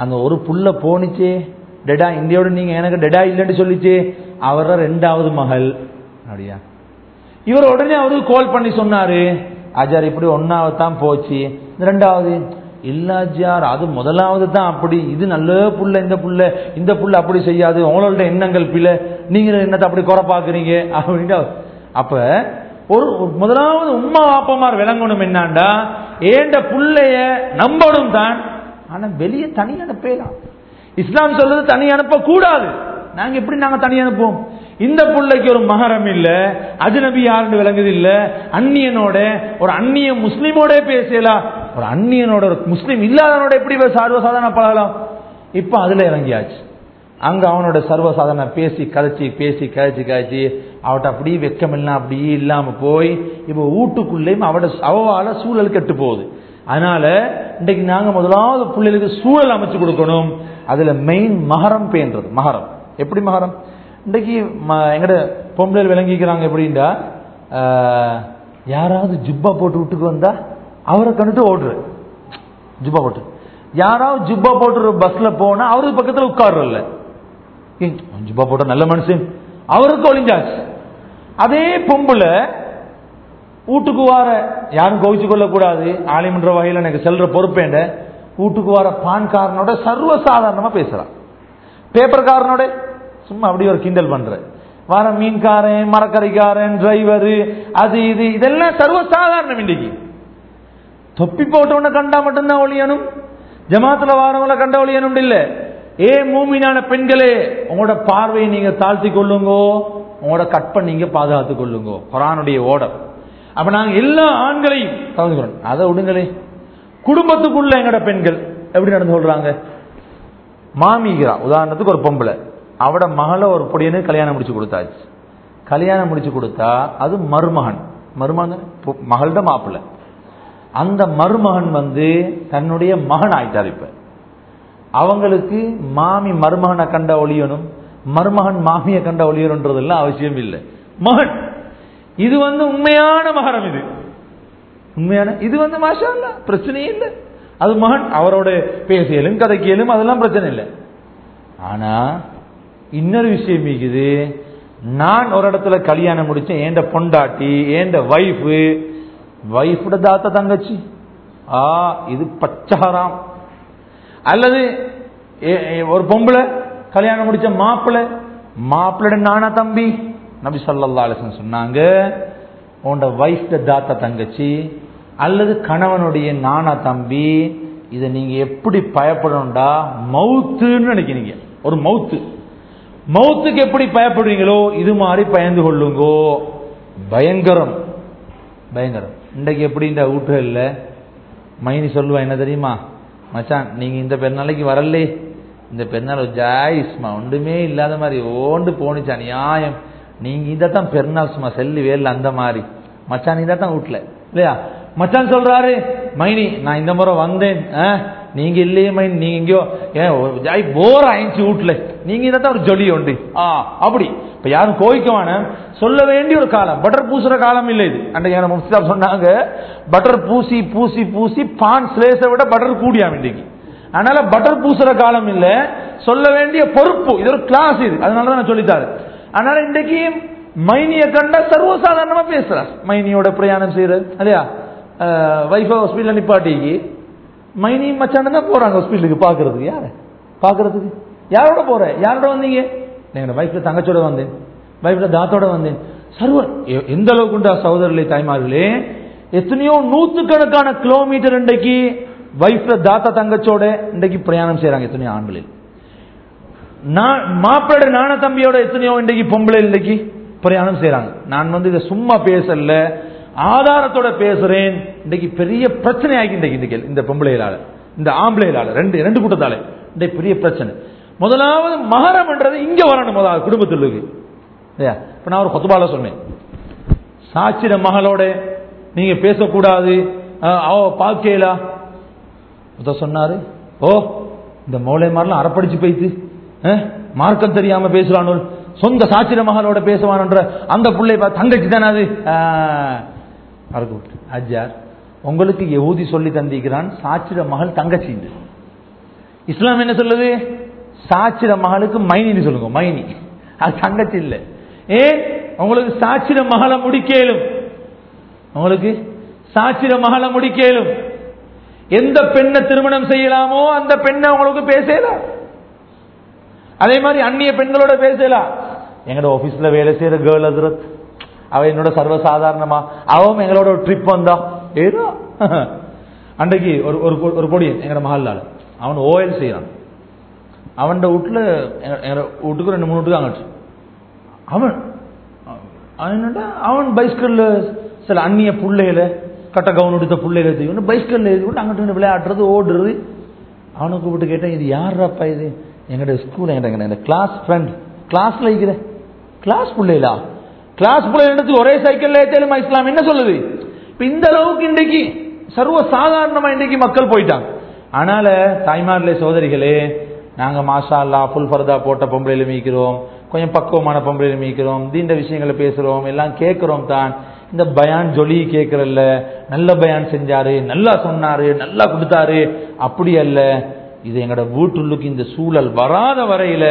அந்த ஒரு புள்ள போனிச்சே டெடா இந்தியாவோட நீங்க எனக்கு டெடா இல்லைன்னு சொல்லிச்சு. அவர ரெண்டாவது மகள். அப்படியா? இவர் உடனே அவருக்கு கால் பண்ணி சொன்னாரு. ஆஜார் இப்படி ஒன்னாவது தான் போச்சு. இந்த ரெண்டாவது இல்ல அது முதலாவது தான் அப்படி. இது நல்ல புள்ள இந்த புள்ள இந்த புள்ள அப்படி செய்யாது. உங்களோட எண்ணங்கள் பிள்ளை நீங்க என்னத்தை அப்படி குறை பாக்குறீங்க அப்படின்ட்டு அப்ப ஒரு முதலாவது உம்மா வாப்பமார் விளங்கணும் என்னாண்டா? ஏண்ட புள்ளைய நம்பணும் தான். ஆனா வெளியே தனி அனுப்பலாம். இஸ்லாம் சொல்றது தனி அனுப்ப கூடாது. நாங்க எப்படி நாங்க தனி அனுப்புவோம்? இந்த புள்ளைக்கு ஒரு மகரம் இல்ல அஜ்னபி யாருன்னு விளங்குது இல்ல அந்நியனோட ஒரு அந்நிய முஸ்லீமோட பேசலாம் ஒரு அந்நியனோட ஒரு முஸ்லீம் இல்லாதவனோட எப்படி சர்வசாதாரண பழகலாம்? இப்ப அதுல இறங்கியாச்சு. அங்க அவனோட சர்வசாதாரண பேசி கதைச்சி பேசி கதைச்சி கதைச்சி அவட்ட அப்படியே வெக்கமெல்லாம் அப்படியே இல்லாம போய் இப்போ வீட்டுக்குள்ளேயும் அவட அவவால சூழல் கெட்டு போகுது அதனால இன்றைக்கு நாங்கள் முதலாவது பிள்ளைகளுக்கு சூழல் அமைச்சு கொடுக்கணும். அதுல மெயின் மகரம் பேன்றது மகரம். எப்படி மகரம்? இன்றைக்கு ம- எங்கட பொம்பளை விளங்கிக்கிறாங்க எப்படின்டா யாராவது ஜுப்பா போட்டு வீட்டுக்கு வந்தா அவரை கண்டுட்டு ஓடுற. ஜுப்பா போட்டு. யாராவது ஜுப்பா போட்டு பஸ்ல போனா அவருக்கு பக்கத்தில் உட்கார்றல்ல. ஜுப்பா போட்ட நல்ல மனுஷன். அவருக்கு ஒளிஞ்சாச்சு. அதே பொம்புல வீட்டுக்கு வார யாரும் கோவிச்சு கொள்ளக்கூடாது. ஆலிமன்ற வகையில் எனக்கு செல்ற பொறுப்பேண்ட வீட்டுக்கு வார பான்காரனோட சர்வசாதாரணமா பேசுறான். பேப்பர்காரனோட சும்மா அப்படி ஒரு கிண்டல் பண்ற. வர மீன்காரன் மரக்கரைக்காரன் டிரைவர் அது இது இதெல்லாம் சர்வசாதாரணம் இன்றைக்கு தொப்பி போட்டவன கண்டா மட்டும்தான் ஒழியணும். ஜமாத்துல வாரவங்களை கண்ட ஒளியணும் இல்ல. ஏ மூமினான பெண்களே உங்களோட பார்வையை நீங்க தாழ்த்தி கொள்ளுங்கோ. உங்களோட கட் பண்ணிங்க பாதுகாத்து கொள்ளுங்கோ. குரானுடைய ஓடம். அப்ப நாங்க எல்லா ஆண்களையும் கலந்துக்கிறோம் அதை விடுங்களே. குடும்பத்துக்குள்ள எங்கட பெண்கள் எப்படி நடந்து கொள்றாங்க? மாமிகிறா. உதாரணத்துக்கு ஒரு பொம்பளை. அவட மகளை ஒரு பொடியனு கல்யாணம் முடிச்சு கொடுத்தாச்சு. கல்யாணம் முடிச்சு கொடுத்தா அது மருமகன். மருமகன் மகள்கிட்ட பொ- மகள்ட அந்த மருமகன் வந்து தன்னுடைய மகன் ஆயிட்டார் இப்ப. அவங்களுக்கு மாமி மருமகனை கண்ட ஒளியணும் மருமகன் மாமியை கண்ட ஒளியணுன்றதெல்லாம் அவசியம் இல்லை. மகன். இது வந்து உண்மையான மகரம் இது. உண்மையான இது வந்து மாஷா இல்ல பிரச்சனையே இல்லை. அது மகன் அவரோட பேசியலும் கதைக்கியலும் அதெல்லாம் பிரச்சனை இல்லை. ஆனா இன்னொரு விஷயம் இருக்குது. நான் ஒரு இடத்துல கல்யாணம் முடிச்சேன் ஏண்ட பொண்டாட்டி ஏண்ட வைஃபு வைஃபோட தாத்தா தங்கச்சி. ஆ இது பச்சஹராம் அல்லது ஏ- ஏ- ஒரு பொம்பளை கல்யாணம் முடிச்ச மாப்பிள்ளை. மாப்பிள்ளோட நானா தம்பி. நபி ஸல்லல்லாஹு சொன்னாங்க உன்னோட வைஃப் தாத்தா தங்கச்சி அல்லது கணவனுடைய நானா தம்பி இதை நீங்க எப்படி பயப்படணும்டா? மவுத்துன்னு நினைக்கிறீங்க. ஒரு மவுத்து. மவுத்துக்கு எப்படி பயப்படுறீங்களோ இது மாதிரி பயந்து கொள்ளுங்கோ. பயங்கரம். பயங்கரம். இன்றைக்கு எப்படி இந்த வீட்டுகள்ல மைனி சொல்லுவா என்ன தெரியுமா? மச்சான் நீங்க இந்த பெருநாளைக்கு வரலே இந்த பெருநாள் ஜாயிஸ்மா ஒன்றுமே இல்லாத மாதிரி ஓண்டு போணுச்சு அநியாயம். நீங்க இதைத்தான் பெருநாள் சும்மா செல்லு வேல் அந்த மாதிரி. மச்சான் இதைத்தான் வீட்டுல இல்லையா? மச்சான் சொல்றாரு மைனி நான் இந்த முறை வந்தேன் ஆ, நீங்க இல்லையே மைனி நீங்க எங்கேயோ ஏன் ஒரு ஜாய் போர் ஆயிடுச்சு வீட்டுல நீங்க இதைத்தான் ஒரு ஜொலி உண்டு ஆ அப்படி. இப்ப யாரும் கோவிக்க வேணாம். சொல்ல வேண்டிய ஒரு காலம். பட்டர் பூசுற காலம் இல்லை இது. அன்றைக்கு எனக்கு முஃப்தி சொன்னாங்க பட்டர் பூசி பூசி பூசி பான் ஸ்லேஸை விட பட்டர் கூடியா இன்றைக்கு. அதனால பட்டர் பூசுற காலம் இல்ல. சொல்ல வேண்டிய பொறுப்பு இது ஒரு கிளாஸ் இது. அதனாலதான் நான் சொல்லித்தாரு அதனால இன்றைக்கு மைனிய கண்டா சர்வசாதாரணமா பேசுறார் மைனியோட பிரயாணம் செய்யறது இல்லையா? வைஃபை ஹாஸ்பிட்டல் நிப்பாட்டிக்கு. மைனி மச்சான தான் போறாங்க ஹாஸ்பிட்டலுக்கு பாக்குறதுக்கு யார? பாக்குறதுக்கு யாரோட போற? யாரோட வந்தீங்க? எங்க வைஃப்ல தங்கச்சோட வந்தேன். வைஃப்ல தாத்தோட வந்தேன். சர்வ எந்த அளவுக்கு உண்டா சகோதரர்களே தாய்மார்களே? எத்தனையோ நூத்துக்கணக்கான கிலோமீட்டர் இன்றைக்கு வைஃப்ல தாத்தா தங்கச்சோட இன்றைக்கு பிரயாணம் செய்கிறாங்க எத்தனையோ ஆண்களில். நான் மாப்பிளோட நான தம்பியோட எத்தனையோ இன்றைக்கு பொம்பளை இன்றைக்கு பிரயாணம் செய்கிறாங்க நான் வந்து இதை சும்மா பேசல ஆதாரத்தோட பேசுறேன். இன்றைக்கு பெரிய பிரச்சனை ஆகி இன்றைக்கு இந்த பொம்பளைகளால இந்த ஆம்பளைகளால ரெண்டு ரெண்டு கூட்டத்தால். இன்றைக்கு பெரிய பிரச்சனை. முதலாவது மகரம்ன்றது இங்க வரணும் முதலாவது குடும்பத்துக்கு இல்லையா? இப்ப நான் ஒரு கொத்துபால சொன்னேன். சாட்சிட மகளோட நீங்க பேசக்கூடாது. அவ பாக்கேலா இத சொன்னாரு ஓ இந்த மௌளை மாதிரிலாம் அறப்படிச்சு போய்த்து மார்க்கம் தெரியாம பேசுறானு சொந்த சாச்சிர மகளோட பேசுவான்ன்ற அந்த பிள்ளை பா தங்கச்சி தானே அது? ஆஹ், அஜார் உங்களுக்கு எவூதி சொல்லி தந்திக்கிறான் சாச்சிர மகள் தங்கச்சி இஸ்லாம் என்ன சொல்லுது? சாச்சிர மகளுக்கு மைனின்னு சொல்லுங்க மைனி. அது தங்கச்சி இல்லை. ஏ உங்களுக்கு சாச்சிர மகளை முடிக்கலும் உங்களுக்கு சாச்சிர மகளை முடிக்கலும் எந்த பெண்ணை திருமணம் செய்யலாமோ அந்த பெண்ணை அவங்களுக்கு பேசலாம் அதே மாதிரி அந்நிய பெண்களோட பேசலாம் எங்களோட ஆபீஸ்ல வேலை செய்யற கேர்ள் அதிரத் அவ என்னோட சர்வசாதாரணமா அவன் எங்களோட ஒரு ட்ரிப் வந்தா. ஏதோ? அன்றைக்கு ஒரு ஒரு பொ- ஒரு பொடியன் எங்களோட மகளால அவன் ஓஎல் செய்யறான் அவன் வீட்டுல வீட்டுக்கு ரெண்டு மூணு வீட்டுக்கு அங்கிட்டு. அவன் அவன் என்னடா? அவன் சில அந்நிய பிள்ளைகளை கட்ட கவுன் எடுத்த புள்ளையில தூக்கி பைஸ்கல்ல ஏறி விட்டு அங்கிட்டு விளையாடுறது ஓடுறது. அவனை கூப்பிட்டு கேட்டேன் இது யாருப்பா இது? எங்கிட்ட ஸ்கூல் எங்கிட்ட இந்த கிளாஸ் ஃப்ரெண்ட் கிளாஸ்ல இருக்கிற? கிளாஸ் பிள்ளைகளா? கிளாஸ் பிள்ளை ஒரே சைக்கிள்ல ஏத்தலுமா இஸ்லாம். என்ன சொல்லுது? இப்போ இந்த அளவுக்கு இன்றைக்கு சர்வ சாதாரணமா இன்றைக்கு மக்கள் போயிட்டாங்க. ஆனால தாய்மார்களே சோதரிகளே நாங்க மாஷா அல்லா ஃபுல் ஃபர்தா போட்ட பொம்பளையில மீக்கிறோம். கொஞ்சம் பக்குவமான பொம்பளையில மீக்கிறோம். தீண்ட விஷயங்களை பேசுறோம். எல்லாம் கேட்கிறோம் தான். இந்த பயான் ஜொலி கேட்கறல்ல நல்ல பயான் செஞ்சாரு நல்லா சொன்னாரு நல்லா கொடுத்தாரு. அப்படி அல்ல இது எங்களோட வீட்டுள்ளுக்கு இந்த சூழல் வராத வரையில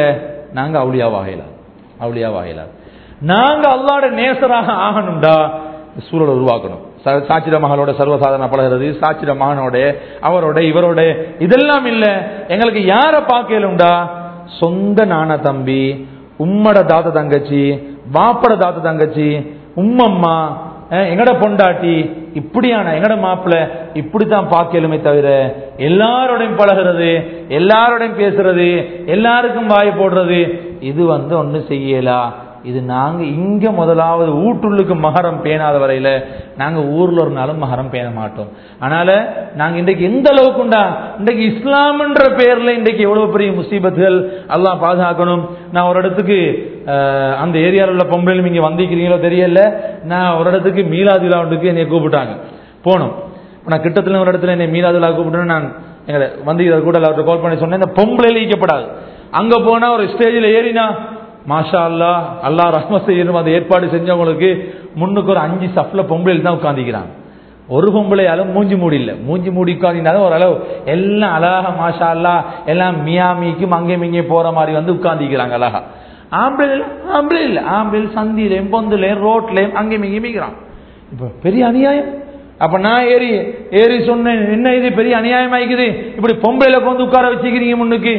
நாங்க அவுளியா வாகையில அவுளியா வாகையில நாங்க அல்லாட நேசராக ஆகணும்டா இந்த சூழலை உருவாக்கணும். ச- சாச்சிர மகளோட சர்வசாதாரண பழகிறது சாச்சிர மகனோட அவரோட இவரோட இதெல்லாம் இல்ல. எங்களுக்கு யார பார்க்கலும்டா சொந்த நான தம்பி உம்மட தாத்த தங்கச்சி வாப்பட தாத்த தங்கச்சி உம்மம்மா எங்கட பொண்டாட்டி? இப்படியான எங்கட மாப்பிள்ள இப்படித்தான் பார்க்கலுமே தவிர எல்லாரோடையும் பழகிறது எல்லாரோடையும் பேசுறது எல்லாருக்கும் வாய் போடுறது இது வந்து ஒன்றும் செய்யலா? இது நாங்க இங்க முதலாவது ஊட்டுள்ளுக்கு மகரம் பேணாத வரையில நாங்க ஊர்ல ஒரு நாளும் மகரம் பேண மாட்டோம். அதனால நாங்க இன்றைக்கு எந்த அளவுக்கு உண்டா? இன்றைக்கு இஸ்லாம்ன்ற பேர்ல இன்றைக்கு எவ்வளவு பெரிய முசீபத்துகள் எல்லாம் பாதுகாக்கணும். நான் ஒரு இடத்துக்கு அந்த ஏரியாவில் உள்ள பொம்பளையும் நீங்க வந்திருக்கிறீங்களோ தெரியல. நான் ஒரு இடத்துக்கு மீலாது விழாவுக்கு என்னை கூப்பிட்டாங்க. போனோம். நான் கிட்டத்துல ஒரு இடத்துல என்னை மீலாது விழா கூப்பிட்டு நான் எங்களை வந்து கூட அவர்கிட்ட கால் பண்ணி சொன்னேன். இந்த பொம்பளை ஈக்கப்படாது அங்க போனா ஒரு ஸ்டேஜில் ஏறினா மாஷா அல்லா அல்லாஹ் ரஹ்ம செய்யணும். அந்த ஏற்பாடு செஞ்சவங்களுக்கு முன்னுக்கு ஒரு அஞ்சு சஃப்ல பொம்பளையில் தான் உட்காந்துக்கிறாங்க ஒரு பொம்பளையாலும் மூஞ்சி மூடி இல்லை. மூஞ்சி மூடி உட்காந்துனாலும் ஓரளவு எல்லாம் அழகா மாஷா அல்லா எல்லாம் மியாமிக்கும் அங்கே இங்கே போற மாதிரி வந்து உட்காந்துக்கிறாங்க அழகா. ஆம்பளை ஆம்பளை இல்லை. ஆம்பளை சந்தியிலையும் பொந்துலையும் ரோட்லையும் அங்கே இங்கே மீக்கிறான் இப்ப பெரிய அநியாயம். அப்ப நான் ஏறி ஏறி சொன்னேன் என்ன இது பெரிய அநியாயம் ஆயிக்குது இப்படி பொம்பளையில கொண்டு உட்கார வச்சுக்கிறீங்க முன்னுக்கு.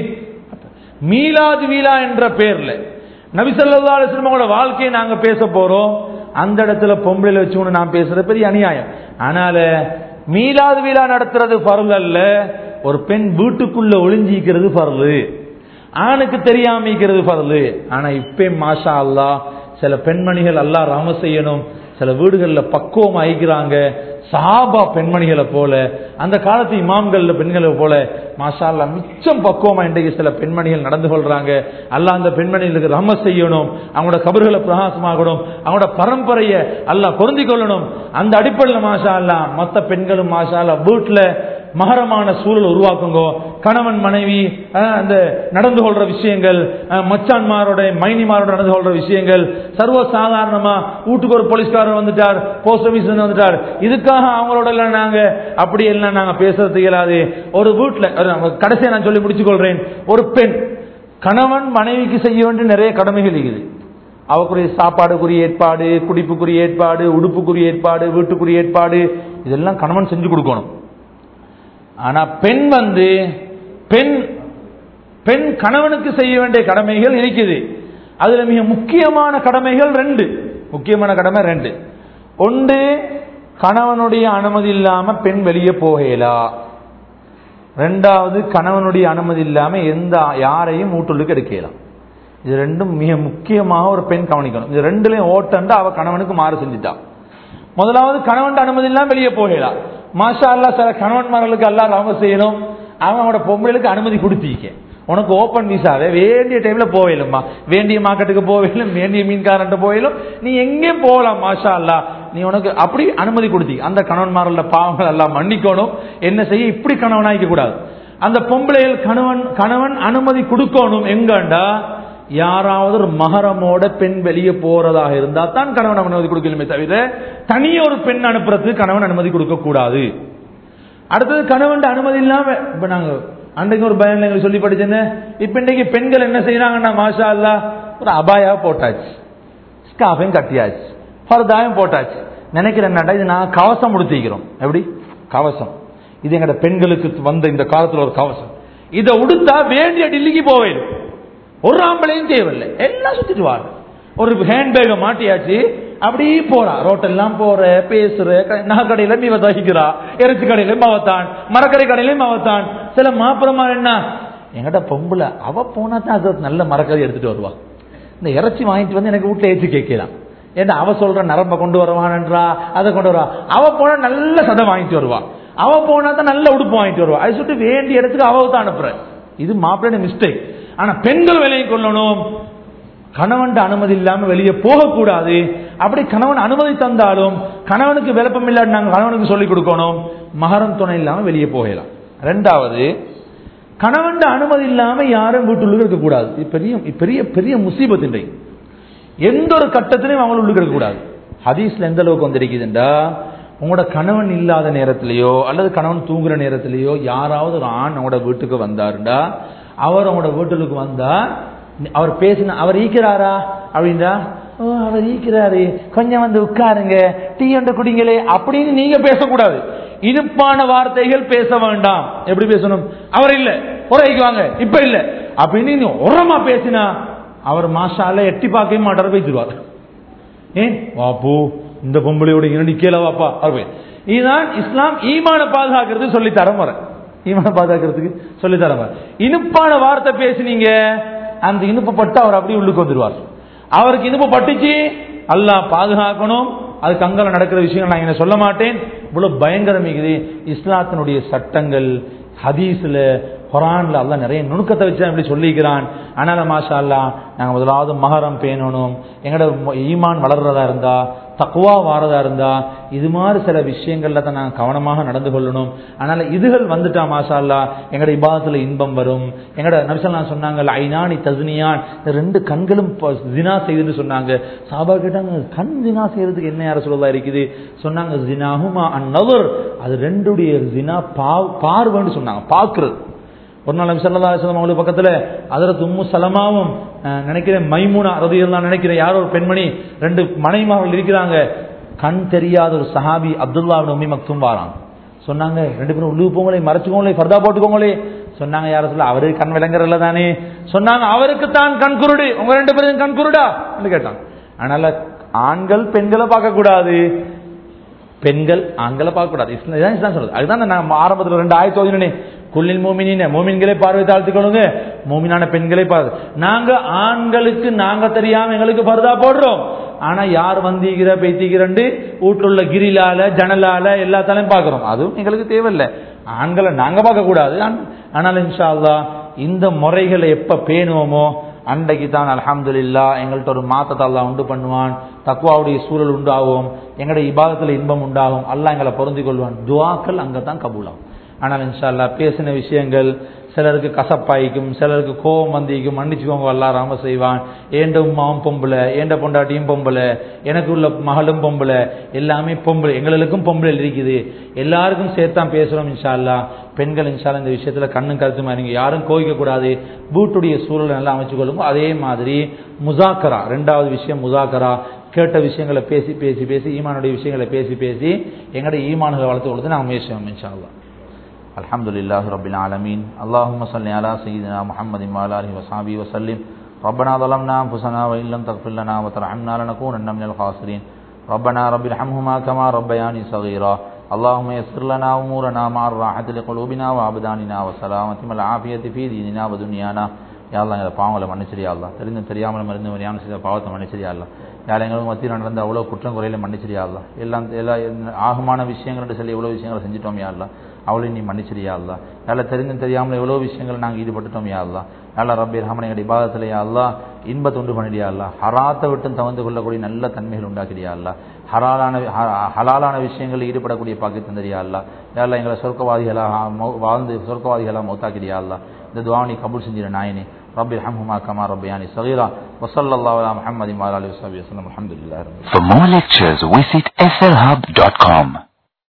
மீலாது வீலா என்ற பேர்ல நபிசல்லா அலிஸ்லமோட வாழ்க்கையை நாங்க பேச போறோம். அந்த இடத்துல பொம்பளையில வச்சு நான் பேசுறது பெரிய அநியாயம். ஆனால மீலாது வீலா நடத்துறது பரல் அல்ல. ஒரு பெண் வீட்டுக்குள்ள ஒளிஞ்சிக்கிறது பரலு ஆணுக்கு தெரியாமிக்கிறது பரலு ஆனா இப்ப மாஷா அல்லா சில பெண்மணிகள் அல்லா ராம செய்யணும். சில வீடுகளில் பக்குவம் ஆயிக்கிறாங்க. சஹாபா பெண்மணிகளை போல அந்த காலத்து இமாம்கள் பெண்களை போல மாஷா மிச்சம் பக்குவமா இன்றைக்கு சில பெண்மணிகள் நடந்து கொள்றாங்க. அல்ல அந்த பெண்மணிகளுக்கு ரம செய்யணும் அவங்களோட கபர்களை பிரகாசமாகணும் அவங்களோட பரம்பரையை அல்ல பொருந்திக் கொள்ளணும். அந்த அடிப்படையில் மாஷா அல்லா மற்ற பெண்களும் மாஷா அல்லா வீட்டுல மகரமான சூழல் உருவாக்குங்க. கணவன் மனைவி அந்த நடந்து கொள்ற விஷயங்கள் மச்சான்மாரோட மைனிமாரோட நடந்து கொள்ற விஷயங்கள் சர்வ சாதாரணமா வீட்டுக்கு ஒரு போலீஸ்காரர் வந்துட்டார் போஸ்ட் ஆபீஸ் வந்துட்டார். இதுக்காக அவங்களோட எல்லாம் நாங்க அப்படி எல்லாம் நாங்க பேசுறது இயலாது. ஒரு வீட்டுல ஒரு கடைசியா நான் சொல்லி முடிச்சு கொள்றேன் ஒரு பெண் கணவன் மனைவிக்கு செய்ய வேண்டிய நிறைய கடமைகள் இருக்குது. அவக்குரிய சாப்பாடுக்குரிய ஏற்பாடு குடிப்புக்குரிய ஏற்பாடு உடுப்புக்குரிய ஏற்பாடு வீட்டுக்குரிய ஏற்பாடு இதெல்லாம் கணவன் செஞ்சு கொடுக்கணும். ஆனா பெண் வந்து பெண் பெண் கணவனுக்கு செய்ய வேண்டிய கடமைகள் இருக்குது. அதுல மிக முக்கியமான கடமைகள் ரெண்டு. முக்கியமான கடமை ரெண்டு. ஒன்று கணவனுடைய அனுமதி இல்லாம பெண் வெளியே போகலா. ரெண்டாவது கணவனுடைய அனுமதி இல்லாம எந்த யாரையும் வீட்டுள்ளுக்கு எடுக்கலாம் இது ரெண்டும் மிக முக்கியமாக ஒரு பெண் கவனிக்கணும். இது ரெண்டுலையும் ஓட்டன்ட்டு அவ கணவனுக்கு மாறு செஞ்சுட்டா. முதலாவது கணவன் அனுமதி இல்லாம வெளியே போகலாம் மாஷா அல்லா சில கணவன்மார்களுக்கு எல்லாம் ரம செய்யணும். அவனோட பொம்பளைகளுக்கு அனுமதி கொடுத்தீங்க. உனக்கு ஓப்பன் விசாவே வேண்டிய டைம்ல போயிலும்மா வேண்டிய மார்க்கெட்டுக்கு போயிலும் வேண்டிய மீன்காரன்ட்டு போயிலும் நீ எங்கேயும் போகலாம் மாஷா அல்லா நீ உனக்கு அப்படி அனுமதி கொடுத்தி அந்த கணவன்மாரோட பாவங்கள் எல்லாம் மன்னிக்கணும். என்ன செய்ய இப்படி கணவனாய்க்க கூடாது. அந்த பொம்பளைகள் கணவன் கணவன் அனுமதி கொடுக்கணும். எங்கண்டா? யாராவது ஒரு மகரமோட பெண் வெளியே போறதாக இருந்தா தான் கணவன் அனுமதி கொடுக்கலுமே தவிர தனியே ஒரு பெண் அனுப்புறதுக்கு கணவன் அனுமதி கொடுக்க கூடாது அடுத்தது கணவன் அனுமதி இல்லாம இப்ப நாங்க அன்றைக்கு ஒரு பயன் எங்களுக்கு சொல்லி படிச்சேன்னு இப்ப இன்னைக்கு பெண்கள் என்ன செய்யறாங்கன்னா மாஷா அல்லா ஒரு அபாயா போட்டாச்சு. ஸ்காஃபையும் கட்டியாச்சு. ஃபர்தாயும் போட்டாச்சு. நினைக்கிறேன்னாடா இது நான் கவசம் உடுத்திக்கிறோம். எப்படி? கவசம். இது எங்கட பெண்களுக்கு வந்த இந்த காலத்துல ஒரு கவசம். இதை உடுத்தா வேண்டிய டில்லிக்கு போவேன். ஒரு ஆம்பளையும் தேவையில்லை. எல்லாம் சுத்திட்டு வாரு ஒரு ஹேண்ட்பேக்கை மாட்டியாச்சு அப்படியே போறா. ரோட்டெல்லாம் போற பேசுற க- இவ கடையில தகிக்கிறா இறைச்சி கடையிலும் மாவத்தான் மரக்கரை கடையிலும் அவத்தான் சில மாப்பிரமா என்ன? எங்கட பொம்பளை அவ போனா தான் அது நல்ல மரக்கறி எடுத்துட்டு வருவா. இந்த இறைச்சி வாங்கிட்டு வந்து எனக்கு வீட்டுல ஏற்றி கேட்கலாம் ஏன்னா அவ சொல்ற நரம்ப கொண்டு வருவான்ன்றா அதை கொண்டு வருவா. அவ போனா நல்ல சதை வாங்கிட்டு வருவா. அவ போனா தான் நல்ல உடுப்பு வாங்கிட்டு வருவா. அதை சொல்லிட்டு வேண்டிய இடத்துக்கு அவ தான் அனுப்புற. இது மாப்பிள்ளை மிஸ்டேக் ஆனா பெண்கள் வேலையை கொள்ளணும். கணவன் அனுமதி இல்லாம வெளியே போகக்கூடாது. அப்படி கணவன் அனுமதி தந்தாலும் கணவனுக்கு விளப்பம் இல்லாட்டி கணவனுக்கு சொல்லிக் கொடுக்கணும். மகரம் துணை இல்லாம வெளியே போகலாம். ரெண்டாவது கணவன் அனுமதி இல்லாம யாரும் வீட்டுள்ள இருக்கக்கூடாது. பெரிய பெரிய பெரிய முசீபத் எந்த ஒரு கட்டத்திலையும் அவங்க உள்ளுக்கு இருக்கக்கூடாது ஹதீஸ்ல எந்த அளவுக்கு வந்திருக்குதுண்டா? உங்களோட கணவன் இல்லாத நேரத்திலேயோ அல்லது கணவன் தூங்குற நேரத்திலேயோ யாராவது ஒரு ஆண் உங்களோட வீட்டுக்கு வந்தாருண்டா? அவர் அவங்களோட வீட்டுக்கு வந்தா அவர் பேசின அவர் ஈக்கிறாரா? அப்படின்றா ஓ அவர் ஈக்கிறாரு. கொஞ்சம் வந்து உட்காருங்க. டீ ஒன்று குடிங்களே. அப்படின்னு நீங்க பேசக்கூடாது. இனிப்பான வார்த்தைகள் பேச வேண்டாம். எப்படி பேசணும்? அவர் இல்ல. உரைக்கு வாங்க. இப்ப இல்ல. அப்படின்னு நீ உரமா பேசினா அவர் மாஷால எட்டி பார்க்கவே மாட்டார் பேசிடுவார் ஏன் வாப்போ இந்த பொம்பளையோட இரண்டு கீழே வாப்பா. அவர் இதுதான் இஸ்லாம் ஈமான பாதுகாக்கிறது சொல்லி தர முறை ஈமான பாதுகாக்கிறதுக்கு சொல்லி தர இனிப்பான வார்த்தை பேசுனீங்க அந்த இனிப்பு பட்டு அவர் அப்படியே உள்ளுக்கு வந்துருவார். அவருக்கு இனிப்பு பட்டுச்சு அல்லாஹ் பாதுகாக்கணும். அது அங்கால நடக்கிற விஷயங்கள் நான் என்ன சொல்ல மாட்டேன். இவ்வளவு பயங்கரம் இருக்குது. இஸ்லாத்தினுடைய சட்டங்கள் ஹதீஸ்ல குரான்ல அல்லாஹ் நிறைய நுணுக்கத்தை வச்சு அப்படி சொல்லிக்கிறான். ஆனால மாஷா அல்லா நாங்கள் முதலாவது மகரம் பேணணும். எங்களோட மொ- ஈமான் வளர்றதா இருந்தா தக்குவா வாரதா இருந்தா இது மாதிரி சில விஷயங்கள்ல தான் நாங்க கவனமாக நடந்து கொள்ளணும். அதனால இதுகள் வந்துட்டா மாஷா அல்லா எங்களோட இபாதத்துல இன்பம் வரும். எங்களோட நபிசல்லா சொன்னாங்க ஐநானி தஸ்னியான் ரெண்டு கண்களும் ப- ஜினா செய்துன்னு சொன்னாங்க. சாபா கேட்டாங்க கண் ஜினா செய்யறதுக்கு என்ன யார சொல்லதா இருக்குது? சொன்னாங்க ஜினாகுமா அந்நவர் அது ரெண்டுடைய ஜினா பா பார்வைன்னு சொன்னாங்க பார்க்கிறது. ஒரு நாள் நபி ஸல்லல்லாஹு அலைஹி அவங்களுக்கு பக்கத்துல அதில் உம்மு சலமாவும் அஹ், நினைக்கிறேன் மைமூனா ரதியல்லாஹு நினைக்கிறேன் யாரோ ஒரு பெண்மணி ரெண்டு மனைமார்கள் இருக்கிறாங்க. கண் தெரியாத ஒரு சஹாபி அப்துல்லா உம்மி மக்தும் வாரான். சொன்னாங்க ரெண்டு பேரும் உள்ளு போங்களே மறைச்சுக்கோங்களே ஃபர்தா போட்டுக்கோங்களே. சொன்னாங்க யார சொல்ல அவரு கண் விளங்குறல தானே. சொன்னாங்க அவருக்கு தான் கண் குருடு உங்க ரெண்டு பேரும் கண் குருடா? கேட்டாங்க அதனால ஆண்கள் பெண்களை பார்க்க கூடாது பெண்கள் ஆண்களை பார்க்க கூடாது இஸ்லாம் இதான் இஸ்லாம் சொல்றது. அதுதான் நான் ஆரம்பத்தில் ரெண்டு ஆயிரத்தி ஓதினே குல்லில் மோமினின மோமின்களை பார்வை தாழ்த்திக்கொள்ளுங்க. மோமினான பெண்களை பார்த்து நாங்க ஆண்களுக்கு நாங்க தெரியாம எங்களுக்கு பருதா போடுறோம். ஆனா யார் வந்தீங்கிற பேத்திக்கிறண்டு வீட்டுள்ள கிரிலால ஜனலால எல்லாத்தாலையும் பார்க்கிறோம். அதுவும் எங்களுக்கு தேவையில்லை. ஆண்களை நாங்க பார்க்க கூடாது ஆனால் இன்ஷா அல்லாஹ் இந்த முறைகளை எப்ப பேணுவோமோ அன்றைக்கு தான் அல்ஹம்துலில்லா எங்கள்கிட்ட ஒரு மாத்தத்தை அல்லாஹ் உண்டு பண்ணுவான். தக்குவாவுடைய சூழல் உண்டாகும். எங்களுடைய இபாதத்தில் இன்பம் உண்டாகும். அல்லா எங்களை பொருந்திக் கொள்வான். துவாக்கள் அங்கே தான் கபூலாகும். ஆனால் இன்ஷால்லா பேசின விஷயங்கள் சிலருக்கு கசப்பாய்க்கும் சிலருக்கு கோபம் வந்திக்கும் மன்னிச்சுக்கோங்க அல்லா ராம செய்வான். ஏண்ட உமாவும் பொம்பளை ஏண்ட பொண்டாட்டியும் பொம்பளை எனக்கு உள்ள மகளும் பொம்பளை எல்லாமே பொம்பளை எங்களுக்கும் பொம்பளை இருக்குது. எல்லாருக்கும் சேர்த்தான் பேசுறோம் இன்ஷால்லா பெண்கள் இன்ஷால்லா இந்த விஷயத்துல கண்ணும் கருத்துமா இருங்க. யாரும் கோவிக்க கூடாது. வீட்டுடைய சூழலை நல்லா அமைச்சுக்கொள்ளுங்க. அதே மாதிரி முசாக்கரா ரெண்டாவது விஷயம் முசாக்கரா. கேட்ட விஷயங்களை பேசி பேசி பேசி ஈமானுடைய விஷயங்களை பேசி பேசி எங்களுடைய ஈமான்களை வளர்த்து கொடுத்து நாங்கள் முயற்சி செய்வோம் الحمد لله رب العالمين اللهم صل على سيدنا محمد وعلى اله وصحبه وسلم ربنا ظلمنا انفسنا وان لم تغفر لنا وترحمنا لنكونن من الخاسرين ربنا رب ارحمهما كما ربياني صغيرا اللهم يسر لنا امورنا مع الراحه لقلوبنا وابداننا وسلامه والعافيه في ديننا ودنيانا யா அல்லாஹ் எங்களை பாவங்களை மன்னிச்சிரியா அல்லா தெரிந்து தெரியாமல் மருந்து மரியாதை செய்த பாவத்தை மன்னிச்சிரியா அல்லா யார் எங்களுக்கு மத்தியில் நடந்த அவ்வளோ குற்றம் குறையில மன்னிச்சிரியா அல்லா எல்லாம் எல்லா ஆகமான விஷயங்கள் சொல்லி எவ்வளோ விஷயங்களை செஞ்சிட்டோம் யா அல்லா அவளையும் நீ மன்னிச்சிரியா அல்லா நல்லா தெரிஞ்சும் தெரியாமல் எவ்வளோ விஷயங்கள் நாங்கள் ஈடுபட்டுட்டோம் யா அல்லா நல்லா ரப்பி ரஹமன் எங்களுடைய இபாதத்தில் யா அல்லா இன்பத்தை உண்டு பண்ணிடியா அல்லா ஹராத்தை விட்டு தவந்து கொள்ளக்கூடிய நல்ல தன்மைகள் உண்டாக்கிறியா அல்லா ஹலாலான ஹ- ஹலாலான விஷயங்களில் ஈடுபடக்கூடிய பாக்கி தந்தரியா அல்லா யாரெல்லாம் எங்களை சொர்க்கவாதிகளாக மௌ- வாழ்ந்து சொர்க்கவாதிகளாக மௌத்தாக்கிறியா அல்லா இந்த துவானி கபூல் செஞ்சிட நாயனே رب ارحمهما كما ربياني صغيرا وصلى الله على محمد وعلى اله وصحبه وسلم الحمد لله رب العالمين For more lectures, visit slhub.com.